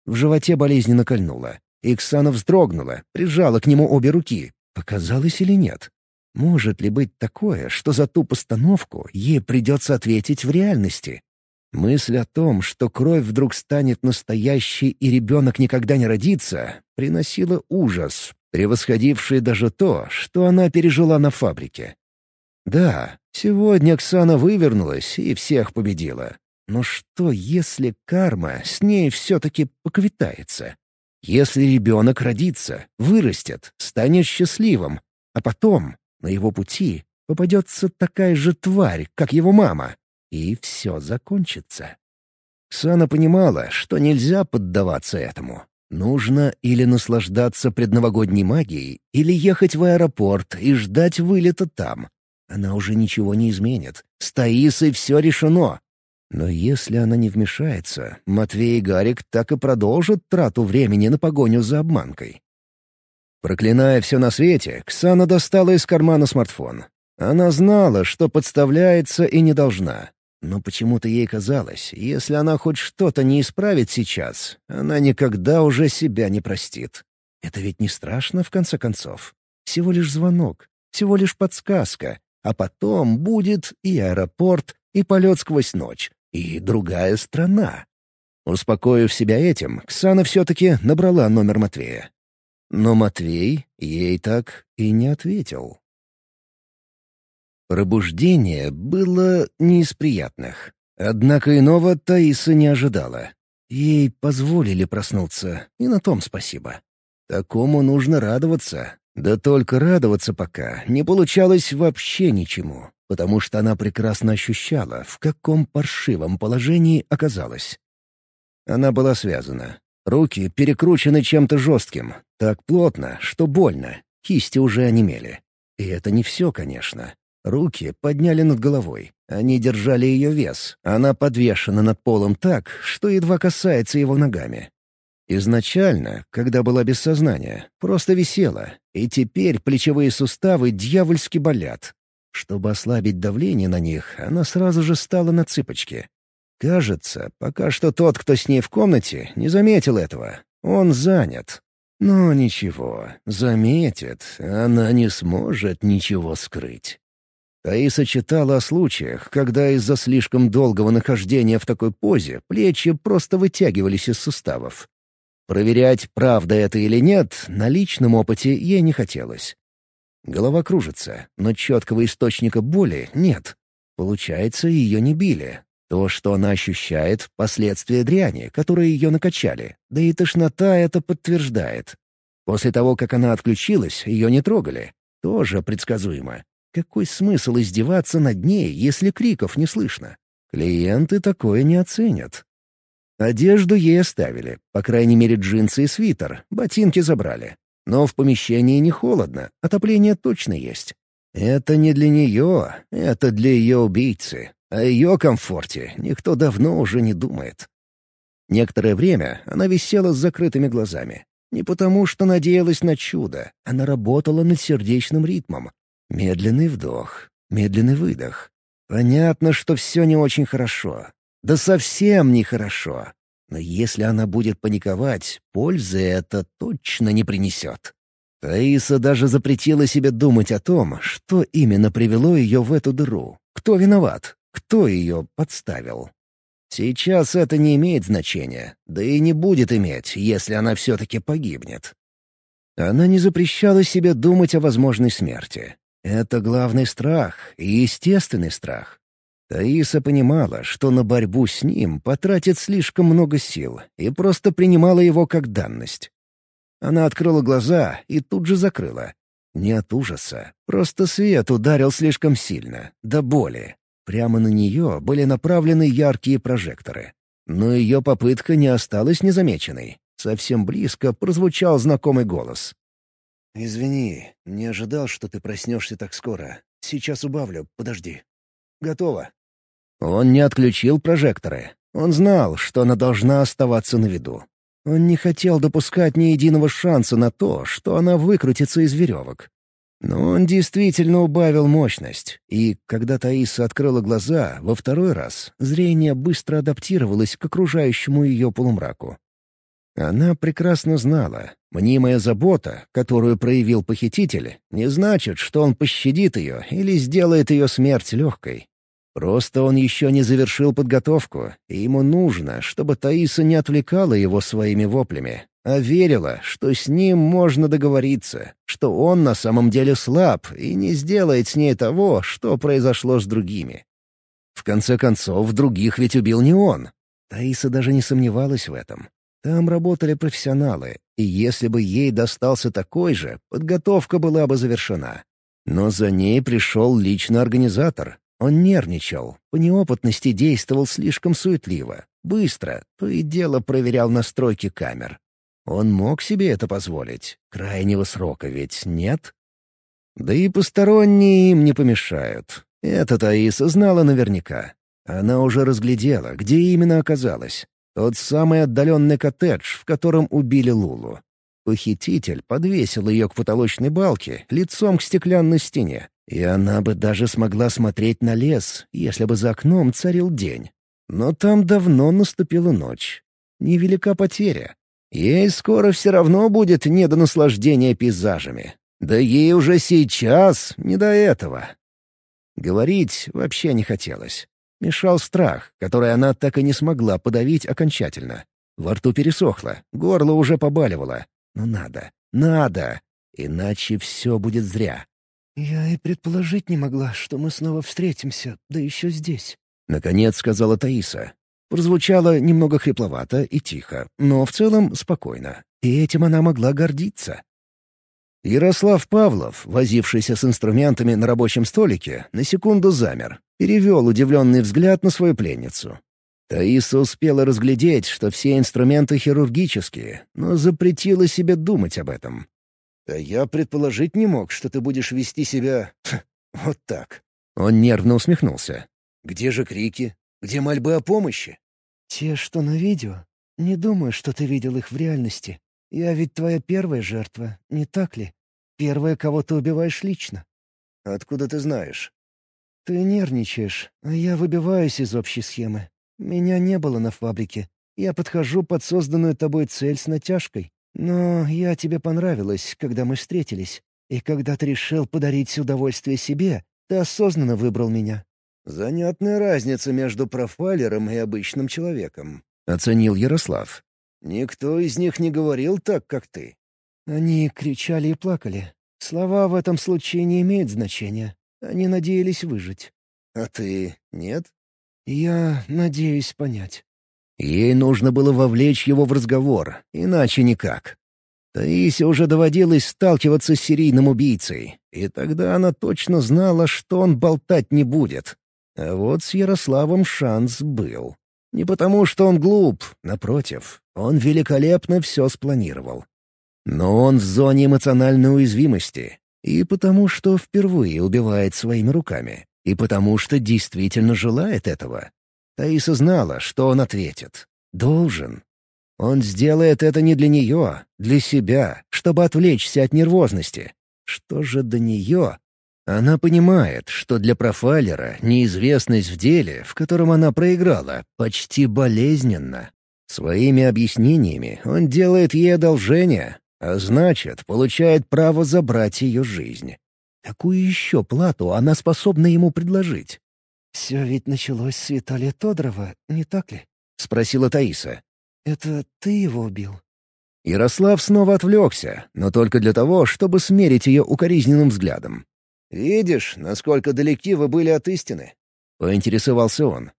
В животе болезненно кольнуло. Ксана вздрогнула, прижала к нему обе руки. Показалось или нет? Может ли быть такое, что за ту постановку ей придется ответить в реальности? Мысль о том, что кровь вдруг станет настоящей и ребенок никогда не родится, приносила ужас, превосходивший даже то, что она пережила на фабрике. Да, сегодня Оксана вывернулась и всех победила. Но что, если карма с ней все-таки поквитается? Если ребенок родится, вырастет, станет счастливым, а потом на его пути попадется такая же тварь, как его мама, и все закончится. Ксана понимала, что нельзя поддаваться этому. Нужно или наслаждаться предновогодней магией, или ехать в аэропорт и ждать вылета там. Она уже ничего не изменит. С Таисой все решено. Но если она не вмешается, Матвей и Гарик так и продолжат трату времени на погоню за обманкой. Проклиная все на свете, Ксана достала из кармана смартфон. Она знала, что подставляется и не должна. Но почему-то ей казалось, если она хоть что-то не исправит сейчас, она никогда уже себя не простит. Это ведь не страшно, в конце концов. Всего лишь звонок, всего лишь подсказка, а потом будет и аэропорт, и полет сквозь ночь, и другая страна. Успокоив себя этим, Ксана все-таки набрала номер Матвея. Но Матвей ей так и не ответил. Пробуждение было не из приятных. Однако иного Таиса не ожидала. Ей позволили проснуться, и на том спасибо. Такому нужно радоваться. Да только радоваться пока не получалось вообще ничему, потому что она прекрасно ощущала, в каком паршивом положении оказалась. Она была связана. Руки перекручены чем-то жестким, так плотно, что больно, кисти уже онемели. И это не все, конечно. Руки подняли над головой. Они держали ее вес. Она подвешена над полом так, что едва касается его ногами. Изначально, когда была без сознания, просто висела, и теперь плечевые суставы дьявольски болят. Чтобы ослабить давление на них, она сразу же стала на цыпочки. Кажется, пока что тот, кто с ней в комнате, не заметил этого. Он занят. Но ничего, заметит, она не сможет ничего скрыть. Таиса читала о случаях, когда из-за слишком долгого нахождения в такой позе плечи просто вытягивались из суставов. Проверять, правда это или нет, на личном опыте ей не хотелось. Голова кружится, но четкого источника боли нет. Получается, ее не били. То, что она ощущает — последствия дряни, которые ее накачали, да и тошнота это подтверждает. После того, как она отключилась, ее не трогали. Тоже предсказуемо. Какой смысл издеваться над ней, если криков не слышно? Клиенты такое не оценят. Одежду ей оставили, по крайней мере джинсы и свитер, ботинки забрали. Но в помещении не холодно, отопление точно есть. Это не для нее, это для ее убийцы. О ее комфорте никто давно уже не думает. Некоторое время она висела с закрытыми глазами. Не потому, что надеялась на чудо, она работала над сердечным ритмом, Медленный вдох, медленный выдох. Понятно, что все не очень хорошо. Да совсем нехорошо. Но если она будет паниковать, пользы это точно не принесет. Таиса даже запретила себе думать о том, что именно привело ее в эту дыру. Кто виноват? Кто ее подставил? Сейчас это не имеет значения, да и не будет иметь, если она все-таки погибнет. Она не запрещала себе думать о возможной смерти. Это главный страх и естественный страх. Таиса понимала, что на борьбу с ним потратит слишком много сил, и просто принимала его как данность. Она открыла глаза и тут же закрыла. Не от ужаса, просто свет ударил слишком сильно, до боли. Прямо на нее были направлены яркие прожекторы. Но ее попытка не осталась незамеченной. Совсем близко прозвучал знакомый голос. «Извини, не ожидал, что ты проснешься так скоро. Сейчас убавлю, подожди». «Готово». Он не отключил прожекторы. Он знал, что она должна оставаться на виду. Он не хотел допускать ни единого шанса на то, что она выкрутится из веревок. Но он действительно убавил мощность, и, когда Таиса открыла глаза во второй раз, зрение быстро адаптировалось к окружающему ее полумраку. Она прекрасно знала, мнимая забота, которую проявил похититель, не значит, что он пощадит ее или сделает ее смерть легкой. Просто он еще не завершил подготовку, и ему нужно, чтобы Таиса не отвлекала его своими воплями, а верила, что с ним можно договориться, что он на самом деле слаб и не сделает с ней того, что произошло с другими. В конце концов, других ведь убил не он. Таиса даже не сомневалась в этом. Там работали профессионалы, и если бы ей достался такой же, подготовка была бы завершена. Но за ней пришел лично организатор. Он нервничал, по неопытности действовал слишком суетливо, быстро, то и дело проверял настройки камер. Он мог себе это позволить. Крайнего срока ведь нет. Да и посторонние им не помешают. Это Таиса знала наверняка. Она уже разглядела, где именно оказалась. Тот самый отдаленный коттедж, в котором убили Лулу. Похититель подвесил ее к потолочной балке, лицом к стеклянной стене, и она бы даже смогла смотреть на лес, если бы за окном царил день. Но там давно наступила ночь. Невелика потеря. Ей скоро все равно будет не до наслаждения пейзажами. Да ей уже сейчас не до этого. Говорить вообще не хотелось. Мешал страх, который она так и не смогла подавить окончательно. Во рту пересохло, горло уже побаливало. Но надо, надо, иначе все будет зря. «Я и предположить не могла, что мы снова встретимся, да еще здесь», — наконец сказала Таиса. Прозвучало немного хрипловато и тихо, но в целом спокойно. И этим она могла гордиться. Ярослав Павлов, возившийся с инструментами на рабочем столике, на секунду замер, перевел удивленный взгляд на свою пленницу. Таиса успела разглядеть, что все инструменты хирургические, но запретила себе думать об этом. «А я предположить не мог, что ты будешь вести себя... вот так». Он нервно усмехнулся. «Где же крики? Где мольбы о помощи?» «Те, что на видео. Не думаю, что ты видел их в реальности. Я ведь твоя первая жертва, не так ли? Первая, кого ты убиваешь лично». «Откуда ты знаешь?» «Ты нервничаешь, а я выбиваюсь из общей схемы. Меня не было на фабрике. Я подхожу под созданную тобой цель с натяжкой. Но я тебе понравилась, когда мы встретились. И когда ты решил подарить удовольствие себе, ты осознанно выбрал меня». «Занятная разница между профайлером и обычным человеком», — оценил Ярослав. «Никто из них не говорил так, как ты». Они кричали и плакали. Слова в этом случае не имеют значения. Они надеялись выжить. «А ты нет?» «Я надеюсь понять». Ей нужно было вовлечь его в разговор, иначе никак. Таисе уже доводилось сталкиваться с серийным убийцей, и тогда она точно знала, что он болтать не будет. А вот с Ярославом шанс был. Не потому, что он глуп, напротив, он великолепно все спланировал. Но он в зоне эмоциональной уязвимости, и потому, что впервые убивает своими руками. И потому что действительно желает этого. Таиса знала, что он ответит. Должен. Он сделает это не для нее, для себя, чтобы отвлечься от нервозности. Что же до нее? Она понимает, что для профайлера неизвестность в деле, в котором она проиграла, почти болезненна. Своими объяснениями он делает ей одолжение, а значит, получает право забрать ее жизнь. Какую еще плату она способна ему предложить? «Все ведь началось с Виталия Тодорова, не так ли?» — спросила Таиса. «Это ты его убил?» Ярослав снова отвлекся, но только для того, чтобы смерить ее укоризненным взглядом. «Видишь, насколько далеки вы были от истины?» — поинтересовался он.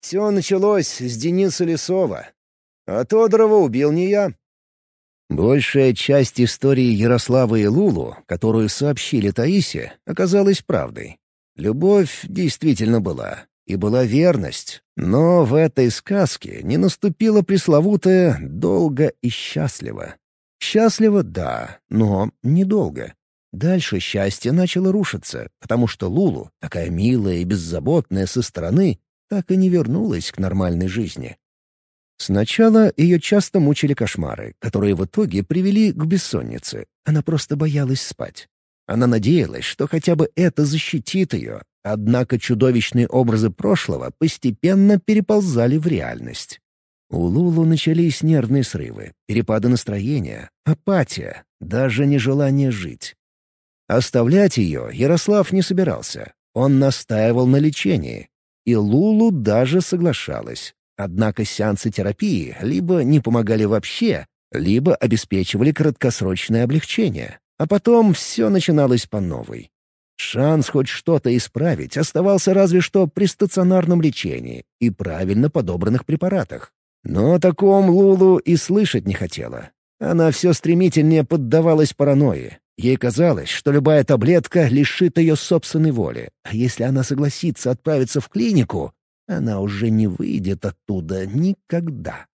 «Все началось с Дениса Лесова. А Тодорова убил не я. Большая часть истории Ярослава и Лулу, которую сообщили Таисе, оказалась правдой. Любовь действительно была, и была верность, но в этой сказке не наступило пресловутое «долго и счастливо». Счастливо — да, но недолго. Дальше счастье начало рушиться, потому что Лулу, такая милая и беззаботная со стороны, так и не вернулась к нормальной жизни. Сначала ее часто мучили кошмары, которые в итоге привели к бессоннице. Она просто боялась спать. Она надеялась, что хотя бы это защитит ее, однако чудовищные образы прошлого постепенно переползали в реальность. У Лулу начались нервные срывы, перепады настроения, апатия, даже нежелание жить. Оставлять ее Ярослав не собирался. Он настаивал на лечении. И Лулу даже соглашалась. Однако сеансы терапии либо не помогали вообще, либо обеспечивали краткосрочное облегчение, а потом все начиналось по новой. Шанс хоть что-то исправить оставался разве что при стационарном лечении и правильно подобранных препаратах. Но о таком Лулу и слышать не хотела. Она все стремительнее поддавалась паранойи. Ей казалось, что любая таблетка лишит ее собственной воли, а если она согласится отправиться в клинику, она уже не выйдет оттуда никогда.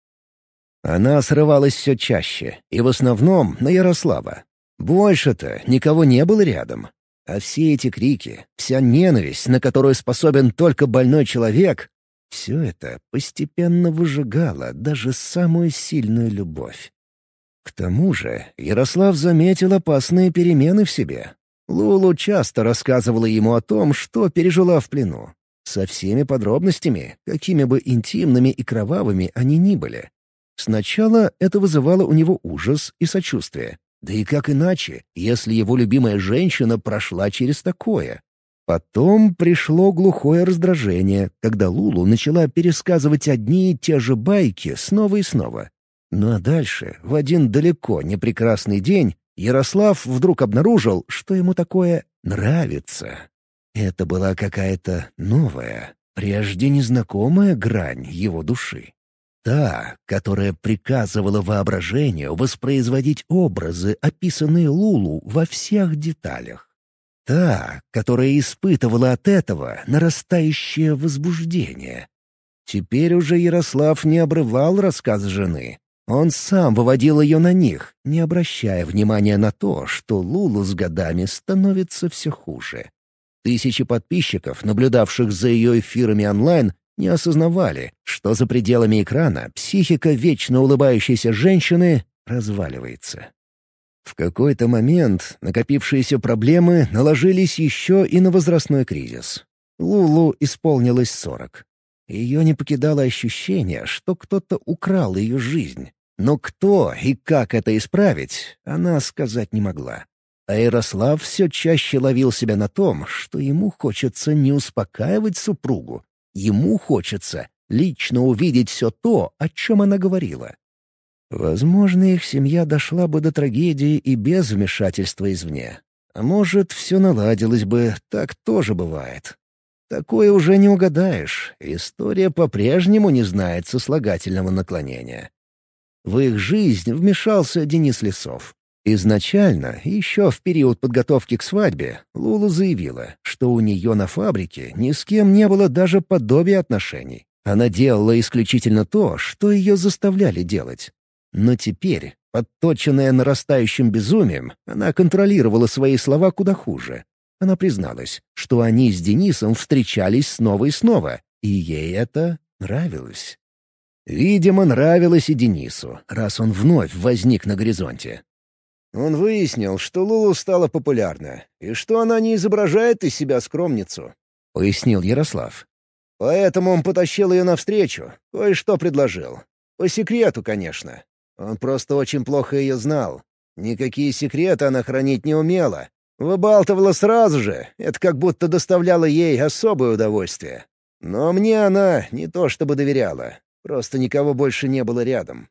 Она срывалась все чаще, и в основном на Ярослава. Больше-то никого не было рядом. А все эти крики, вся ненависть, на которую способен только больной человек, все это постепенно выжигало даже самую сильную любовь. К тому же Ярослав заметил опасные перемены в себе. Лулу часто рассказывала ему о том, что пережила в плену. Со всеми подробностями, какими бы интимными и кровавыми они ни были. Сначала это вызывало у него ужас и сочувствие. Да и как иначе, если его любимая женщина прошла через такое? Потом пришло глухое раздражение, когда Лулу начала пересказывать одни и те же байки снова и снова. Ну а дальше, в один далеко не прекрасный день, Ярослав вдруг обнаружил, что ему такое нравится. Это была какая-то новая, прежде незнакомая грань его души. Та, которая приказывала воображению воспроизводить образы, описанные Лулу во всех деталях. Та, которая испытывала от этого нарастающее возбуждение. Теперь уже Ярослав не обрывал рассказ жены. Он сам выводил ее на них, не обращая внимания на то, что Лулу с годами становится все хуже. Тысячи подписчиков, наблюдавших за ее эфирами онлайн, не осознавали, что за пределами экрана психика вечно улыбающейся женщины разваливается. В какой-то момент накопившиеся проблемы наложились еще и на возрастной кризис. Лулу исполнилось сорок. Ее не покидало ощущение, что кто-то украл ее жизнь. Но кто и как это исправить, она сказать не могла. А Ярослав все чаще ловил себя на том, что ему хочется не успокаивать супругу, Ему хочется лично увидеть все то, о чем она говорила. Возможно, их семья дошла бы до трагедии и без вмешательства извне. А может, все наладилось бы, так тоже бывает. Такое уже не угадаешь, история по-прежнему не знает сослагательного наклонения. В их жизнь вмешался Денис Лесов. Изначально, еще в период подготовки к свадьбе, Лула заявила, что у нее на фабрике ни с кем не было даже подобия отношений. Она делала исключительно то, что ее заставляли делать. Но теперь, подточенная нарастающим безумием, она контролировала свои слова куда хуже. Она призналась, что они с Денисом встречались снова и снова, и ей это нравилось. Видимо, нравилось и Денису, раз он вновь возник на горизонте. Он выяснил, что Лулу стала популярна, и что она не изображает из себя скромницу, — пояснил Ярослав. Поэтому он потащил ее навстречу, кое-что предложил. По секрету, конечно. Он просто очень плохо ее знал. Никакие секреты она хранить не умела. Выбалтывала сразу же, это как будто доставляло ей особое удовольствие. Но мне она не то чтобы доверяла, просто никого больше не было рядом.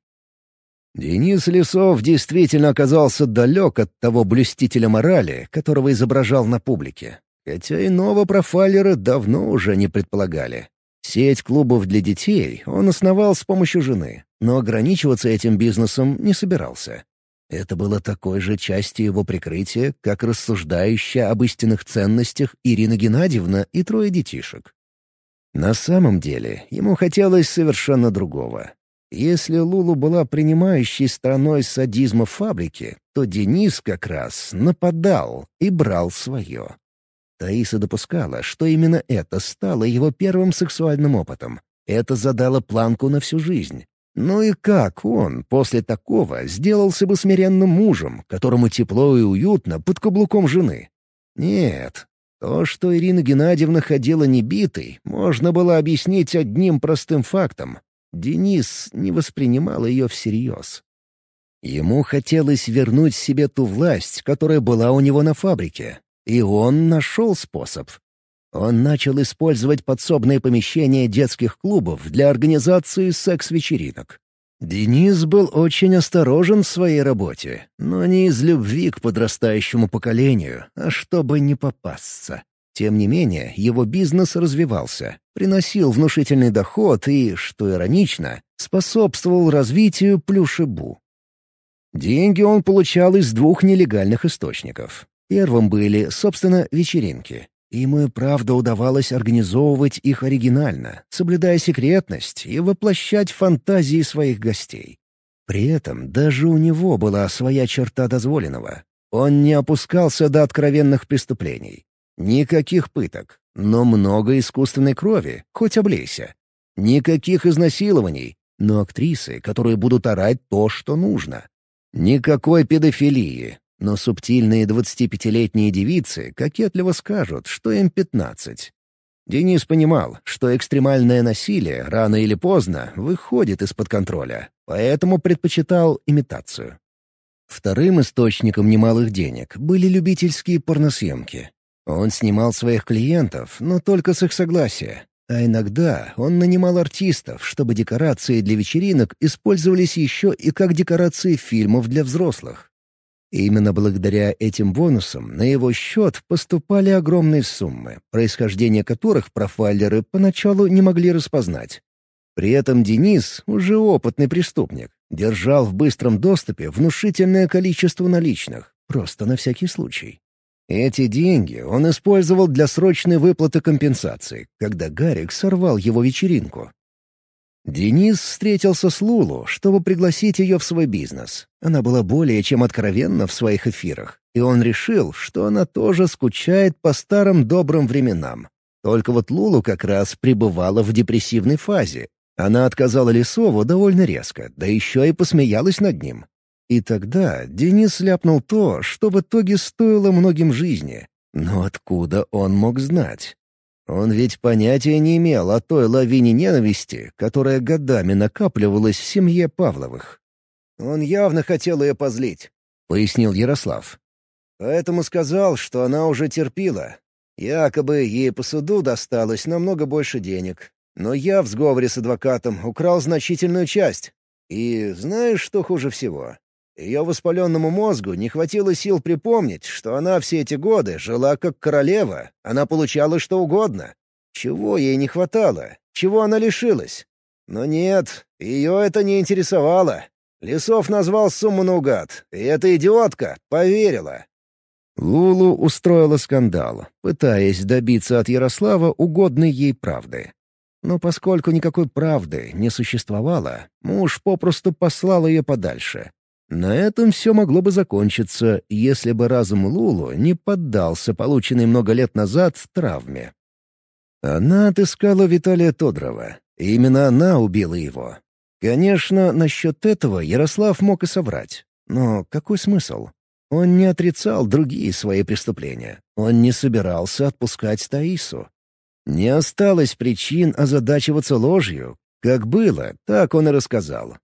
Денис Лесов действительно оказался далек от того блюстителя морали, которого изображал на публике. Хотя иного профайлера давно уже не предполагали. Сеть клубов для детей он основал с помощью жены, но ограничиваться этим бизнесом не собирался. Это было такой же частью его прикрытия, как рассуждающая об истинных ценностях Ирина Геннадьевна и трое детишек. На самом деле ему хотелось совершенно другого. Если Лулу была принимающей стороной садизма фабрики, то Денис как раз нападал и брал свое. Таиса допускала, что именно это стало его первым сексуальным опытом. Это задало планку на всю жизнь. Ну и как он после такого сделался бы смиренным мужем, которому тепло и уютно под каблуком жены? Нет, то, что Ирина Геннадьевна ходила небитой, можно было объяснить одним простым фактом. Денис не воспринимал ее всерьез. Ему хотелось вернуть себе ту власть, которая была у него на фабрике, и он нашел способ. Он начал использовать подсобные помещения детских клубов для организации секс-вечеринок. Денис был очень осторожен в своей работе, но не из любви к подрастающему поколению, а чтобы не попасться. Тем не менее, его бизнес развивался, приносил внушительный доход и, что иронично, способствовал развитию плюшебу. Деньги он получал из двух нелегальных источников. Первым были, собственно, вечеринки. Ему и правда удавалось организовывать их оригинально, соблюдая секретность и воплощать фантазии своих гостей. При этом даже у него была своя черта дозволенного. Он не опускался до откровенных преступлений. Никаких пыток, но много искусственной крови, хоть облейся. Никаких изнасилований, но актрисы, которые будут орать то, что нужно. Никакой педофилии, но субтильные 25-летние девицы кокетливо скажут, что им 15. Денис понимал, что экстремальное насилие рано или поздно выходит из-под контроля, поэтому предпочитал имитацию. Вторым источником немалых денег были любительские порносъемки. Он снимал своих клиентов, но только с их согласия. А иногда он нанимал артистов, чтобы декорации для вечеринок использовались еще и как декорации фильмов для взрослых. И именно благодаря этим бонусам на его счет поступали огромные суммы, происхождение которых профайлеры поначалу не могли распознать. При этом Денис, уже опытный преступник, держал в быстром доступе внушительное количество наличных, просто на всякий случай. Эти деньги он использовал для срочной выплаты компенсации, когда Гарик сорвал его вечеринку. Денис встретился с Лулу, чтобы пригласить ее в свой бизнес. Она была более чем откровенна в своих эфирах, и он решил, что она тоже скучает по старым добрым временам. Только вот Лулу как раз пребывала в депрессивной фазе. Она отказала Лисову довольно резко, да еще и посмеялась над ним. И тогда Денис ляпнул то, что в итоге стоило многим жизни. Но откуда он мог знать? Он ведь понятия не имел о той лавине ненависти, которая годами накапливалась в семье Павловых. «Он явно хотел ее позлить», — пояснил Ярослав. «Поэтому сказал, что она уже терпила. Якобы ей по суду досталось намного больше денег. Но я в сговоре с адвокатом украл значительную часть. И знаешь, что хуже всего? Ее воспаленному мозгу не хватило сил припомнить, что она все эти годы жила как королева, она получала что угодно. Чего ей не хватало? Чего она лишилась? Но нет, ее это не интересовало. Лисов назвал сумму наугад, и эта идиотка поверила. Лулу устроила скандал, пытаясь добиться от Ярослава угодной ей правды. Но поскольку никакой правды не существовало, муж попросту послал ее подальше, на этом все могло бы закончиться, если бы разум Лулу не поддался полученной много лет назад травме. Она отыскала Виталия Тодрова. Именно она убила его. Конечно, насчет этого Ярослав мог и соврать. Но какой смысл? Он не отрицал другие свои преступления. Он не собирался отпускать Таису. Не осталось причин озадачиваться ложью. Как было, так он и рассказал.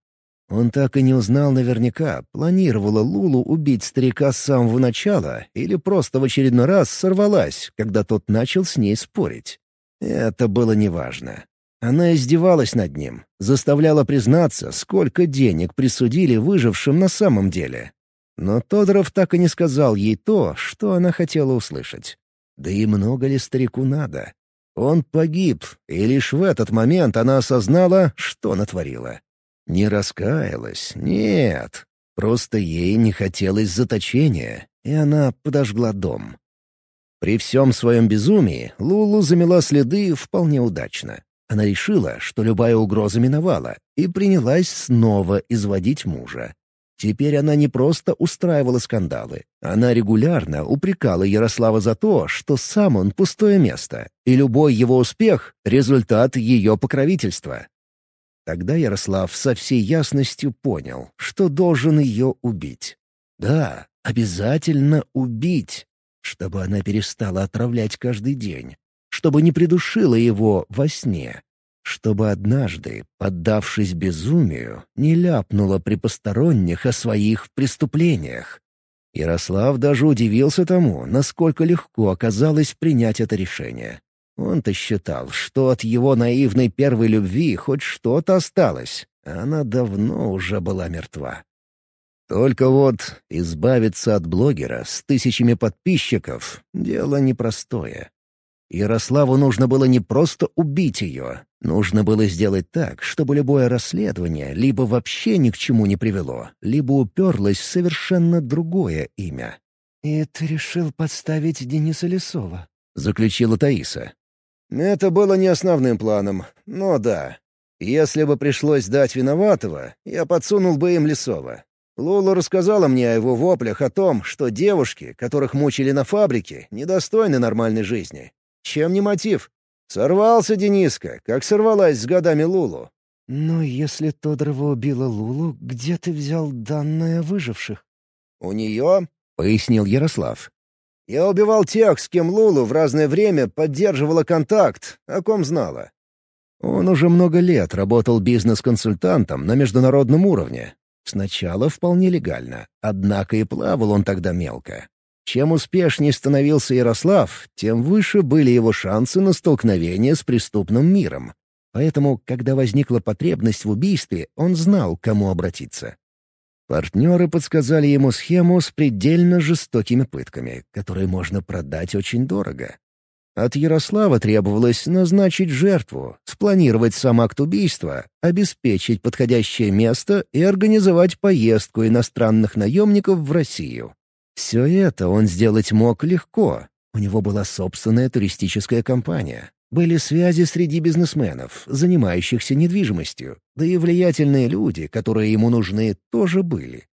Он так и не узнал наверняка, планировала Лулу убить старика с самого начала или просто в очередной раз сорвалась, когда тот начал с ней спорить. Это было неважно. Она издевалась над ним, заставляла признаться, сколько денег присудили выжившим на самом деле. Но Тодоров так и не сказал ей то, что она хотела услышать. Да и много ли старику надо? Он погиб, и лишь в этот момент она осознала, что натворила. Не раскаялась, нет. Просто ей не хотелось заточения, и она подожгла дом. При всем своем безумии Лулу замела следы вполне удачно. Она решила, что любая угроза миновала, и принялась снова изводить мужа. Теперь она не просто устраивала скандалы. Она регулярно упрекала Ярослава за то, что сам он пустое место, и любой его успех — результат ее покровительства. Тогда Ярослав со всей ясностью понял, что должен ее убить. Да, обязательно убить, чтобы она перестала отравлять каждый день, чтобы не придушила его во сне, чтобы однажды, поддавшись безумию, не ляпнула при посторонних о своих преступлениях. Ярослав даже удивился тому, насколько легко оказалось принять это решение. Он-то считал, что от его наивной первой любви хоть что-то осталось, а она давно уже была мертва. Только вот избавиться от блогера с тысячами подписчиков — дело непростое. Ярославу нужно было не просто убить ее, нужно было сделать так, чтобы любое расследование либо вообще ни к чему не привело, либо уперлось в совершенно другое имя. «И ты решил подставить Дениса Лесова?» — заключила Таиса. Это было не основным планом, но да. Если бы пришлось дать виноватого, я подсунул бы им Лесова. Лула рассказала мне о его воплях о том, что девушки, которых мучили на фабрике, недостойны нормальной жизни. Чем не мотив? Сорвался Дениска, как сорвалась с годами Лулу. «Но если Тодорова убила Лулу, где ты взял данные о выживших?» «У нее?» — пояснил Ярослав. Я убивал тех, с кем Лулу в разное время поддерживала контакт, о ком знала. Он уже много лет работал бизнес-консультантом на международном уровне. Сначала вполне легально, однако и плавал он тогда мелко. Чем успешнее становился Ярослав, тем выше были его шансы на столкновение с преступным миром. Поэтому, когда возникла потребность в убийстве, он знал, к кому обратиться. Партнеры подсказали ему схему с предельно жестокими пытками, которые можно продать очень дорого. От Ярослава требовалось назначить жертву, спланировать сам акт убийства, обеспечить подходящее место и организовать поездку иностранных наемников в Россию. Все это он сделать мог легко. У него была собственная туристическая компания. Были связи среди бизнесменов, занимающихся недвижимостью, да и влиятельные люди, которые ему нужны, тоже были.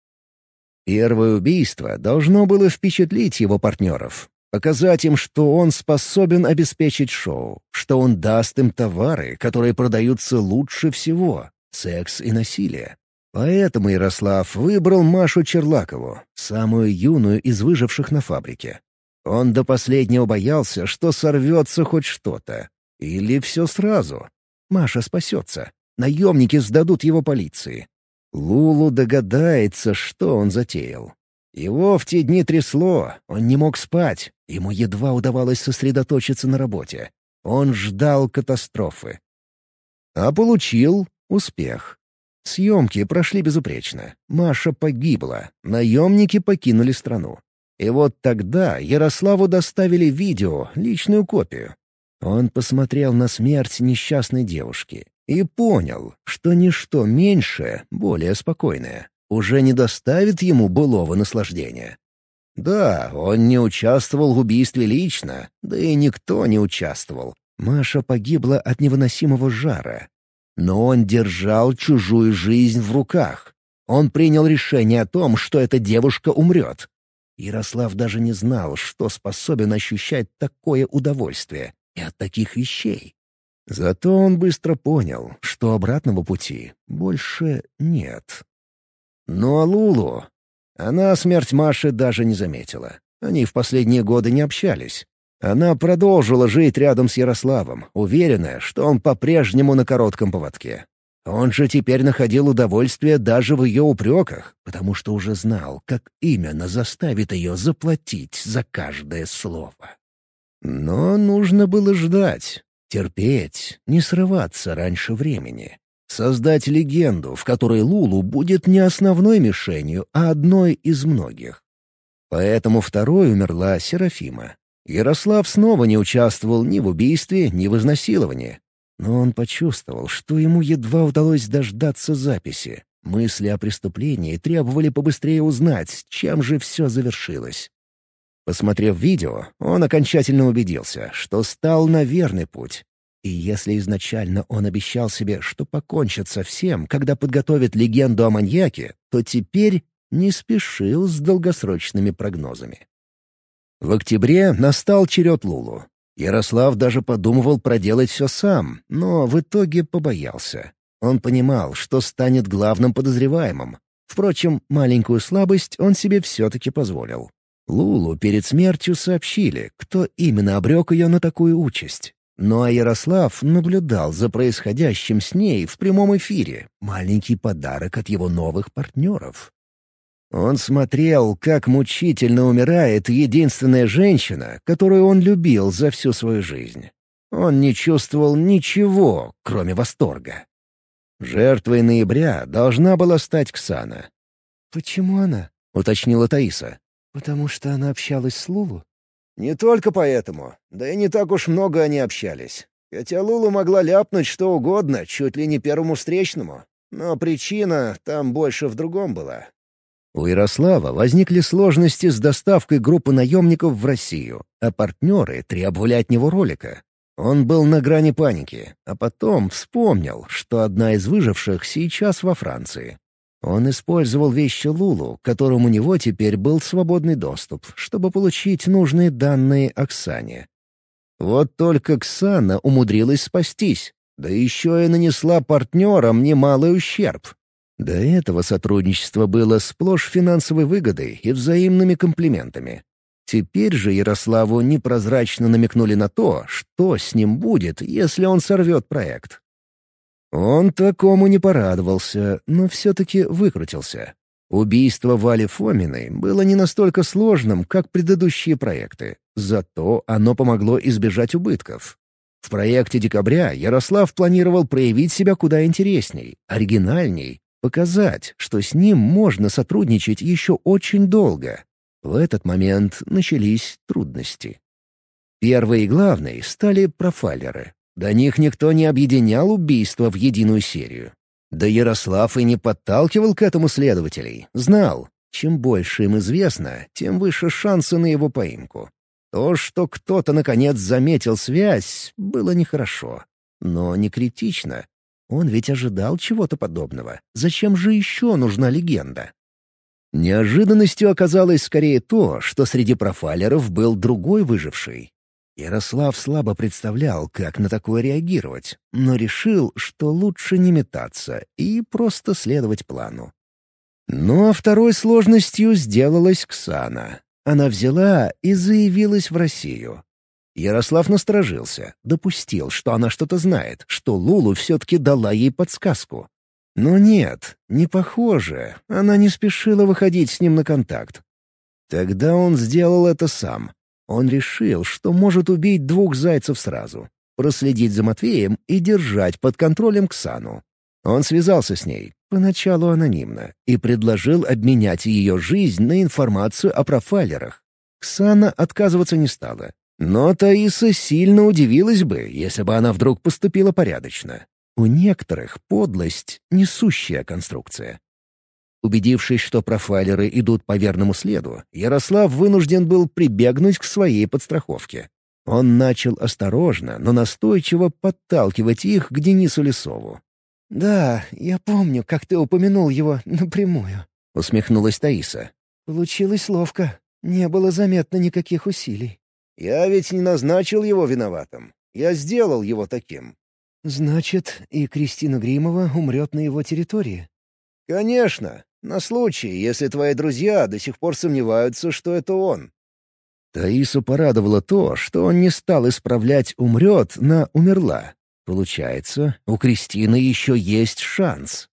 Первое убийство должно было впечатлить его партнеров, Показать им, что он способен обеспечить шоу, что он даст им товары, которые продаются лучше всего — секс и насилие. Поэтому Ярослав выбрал Машу Черлакову, самую юную из выживших на фабрике. Он до последнего боялся, что сорвется хоть что-то. Или все сразу. Маша спасется. Наемники сдадут его полиции. Лулу догадается, что он затеял. Его в те дни трясло, он не мог спать, ему едва удавалось сосредоточиться на работе. Он ждал катастрофы. А получил успех. Съемки прошли безупречно. Маша погибла, наемники покинули страну. И вот тогда Ярославу доставили видео, личную копию. Он посмотрел на смерть несчастной девушки и понял, что ничто меньше, более спокойное уже не доставит ему былого наслаждения. Да, он не участвовал в убийстве лично, да и никто не участвовал. Маша погибла от невыносимого жара. Но он держал чужую жизнь в руках. Он принял решение о том, что эта девушка умрет. Ярослав даже не знал, что способен ощущать такое удовольствие и от таких вещей. Зато он быстро понял, что обратного пути больше нет. Ну а Лулу? Она смерть Маши даже не заметила. Они в последние годы не общались. Она продолжила жить рядом с Ярославом, уверенная, что он по-прежнему на коротком поводке. Он же теперь находил удовольствие даже в ее упреках, потому что уже знал, как именно заставит ее заплатить за каждое слово. Но нужно было ждать, терпеть, не срываться раньше времени. Создать легенду, в которой Лулу будет не основной мишенью, а одной из многих. Поэтому второй умерла Серафима. Ярослав снова не участвовал ни в убийстве, ни в изнасиловании. Но он почувствовал, что ему едва удалось дождаться записи. Мысли о преступлении требовали побыстрее узнать, чем же все завершилось. Посмотрев видео, он окончательно убедился, что стал на верный путь. И если изначально он обещал себе, что покончит со всем, когда подготовит легенду о маньяке, то теперь не спешил с долгосрочными прогнозами. В октябре настал черед Лулу. Ярослав даже подумывал проделать все сам, но в итоге побоялся. Он понимал, что станет главным подозреваемым. Впрочем, маленькую слабость он себе все-таки позволил. Лулу перед смертью сообщили, кто именно обрек ее на такую участь. Ну а Ярослав наблюдал за происходящим с ней в прямом эфире. Маленький подарок от его новых партнеров. Он смотрел, как мучительно умирает единственная женщина, которую он любил за всю свою жизнь. Он не чувствовал ничего, кроме восторга. Жертвой ноября должна была стать Ксана. «Почему она?» — уточнила Таиса. «Потому что она общалась с Лулу?» Не только поэтому. Да и не так уж много они общались. Хотя Лула могла ляпнуть что угодно, чуть ли не первому встречному. Но причина там больше в другом была. У Ярослава возникли сложности с доставкой группы наемников в Россию, а партнеры требовали от него ролика. Он был на грани паники, а потом вспомнил, что одна из выживших сейчас во Франции. Он использовал вещи Лулу, к которым у него теперь был свободный доступ, чтобы получить нужные данные Оксане. Вот только Ксана умудрилась спастись, да еще и нанесла партнерам немалый ущерб. До этого сотрудничество было сплошь финансовой выгодой и взаимными комплиментами. Теперь же Ярославу непрозрачно намекнули на то, что с ним будет, если он сорвет проект. Он такому не порадовался, но все-таки выкрутился. Убийство Вали Фоминой было не настолько сложным, как предыдущие проекты, зато оно помогло избежать убытков. В проекте «Декабря» Ярослав планировал проявить себя куда интересней, оригинальней, показать, что с ним можно сотрудничать еще очень долго. В этот момент начались трудности. Первой и главной стали профайлеры. До них никто не объединял убийства в единую серию. Да Ярослав и не подталкивал к этому следователей. Знал, чем больше им известно, тем выше шансы на его поимку. То, что кто-то наконец заметил связь, было нехорошо. Но не критично. Он ведь ожидал чего-то подобного. Зачем же еще нужна легенда? Неожиданностью оказалось скорее то, что среди профайлеров был другой выживший. Ярослав слабо представлял, как на такое реагировать, но решил, что лучше не метаться и просто следовать плану. Ну а второй сложностью сделалась Ксана. Она взяла и заявилась в Россию. Ярослав насторожился, допустил, что она что-то знает, что Лулу все-таки дала ей подсказку. Но нет, не похоже, она не спешила выходить с ним на контакт. Тогда он сделал это сам, он решил, что может убить двух зайцев сразу, проследить за Матвеем и держать под контролем Ксану. Он связался с ней, поначалу анонимно, и предложил обменять ее жизнь на информацию о профайлерах. Ксана отказываться не стала. Но Таиса сильно удивилась бы, если бы она вдруг поступила порядочно. У некоторых подлость — несущая конструкция. Убедившись, что профайлеры идут по верному следу, Ярослав вынужден был прибегнуть к своей подстраховке. Он начал осторожно, но настойчиво подталкивать их к Денису Лесову. «Да, я помню, как ты упомянул его напрямую», — усмехнулась Таиса. «Получилось ловко. Не было заметно никаких усилий». «Я ведь не назначил его виноватым. Я сделал его таким». «Значит, и Кристина Гримова умрет на его территории?» «Конечно. На случай, если твои друзья до сих пор сомневаются, что это он». Таису порадовало то, что он не стал исправлять «умрет» на «умерла». Получается, у Кристины еще есть шанс.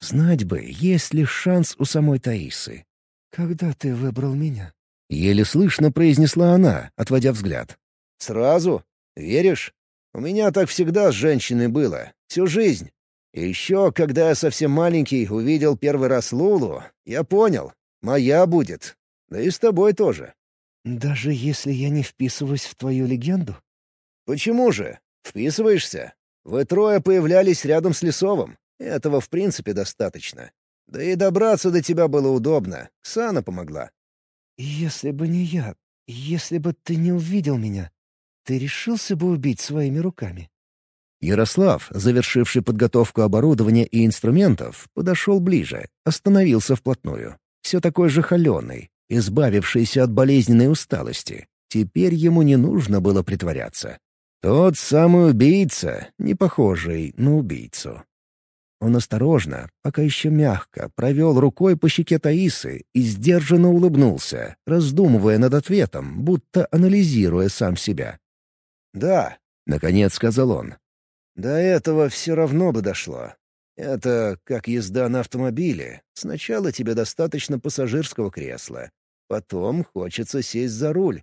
Знать бы, есть ли шанс у самой Таисы. «Когда ты выбрал меня?» — еле слышно произнесла она, отводя взгляд. «Сразу? Веришь? У меня так всегда с женщиной было. Всю жизнь. И еще, когда я совсем маленький увидел первый раз Лулу, я понял — моя будет. Да и с тобой тоже. Даже если я не вписываюсь в твою легенду? Почему же? Вписываешься? Вы трое появлялись рядом с Лесовым. Этого, в принципе, достаточно. Да и добраться до тебя было удобно. Ксана помогла. Если бы не я, если бы ты не увидел меня, ты решился бы убить своими руками? Ярослав, завершивший подготовку оборудования и инструментов, подошел ближе, остановился вплотную. Все такой же холеный, избавившийся от болезненной усталости. Теперь ему не нужно было притворяться. Тот самый убийца, не похожий на убийцу. Он осторожно, пока еще мягко, провел рукой по щеке Таисы и сдержанно улыбнулся, раздумывая над ответом, будто анализируя сам себя. «Да», — наконец сказал он, до этого все равно бы дошло. Это как езда на автомобиле. Сначала тебе достаточно пассажирского кресла. Потом хочется сесть за руль.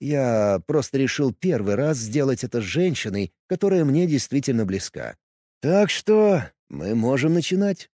Я просто решил первый раз сделать это с женщиной, которая мне действительно близка. Так что мы можем начинать.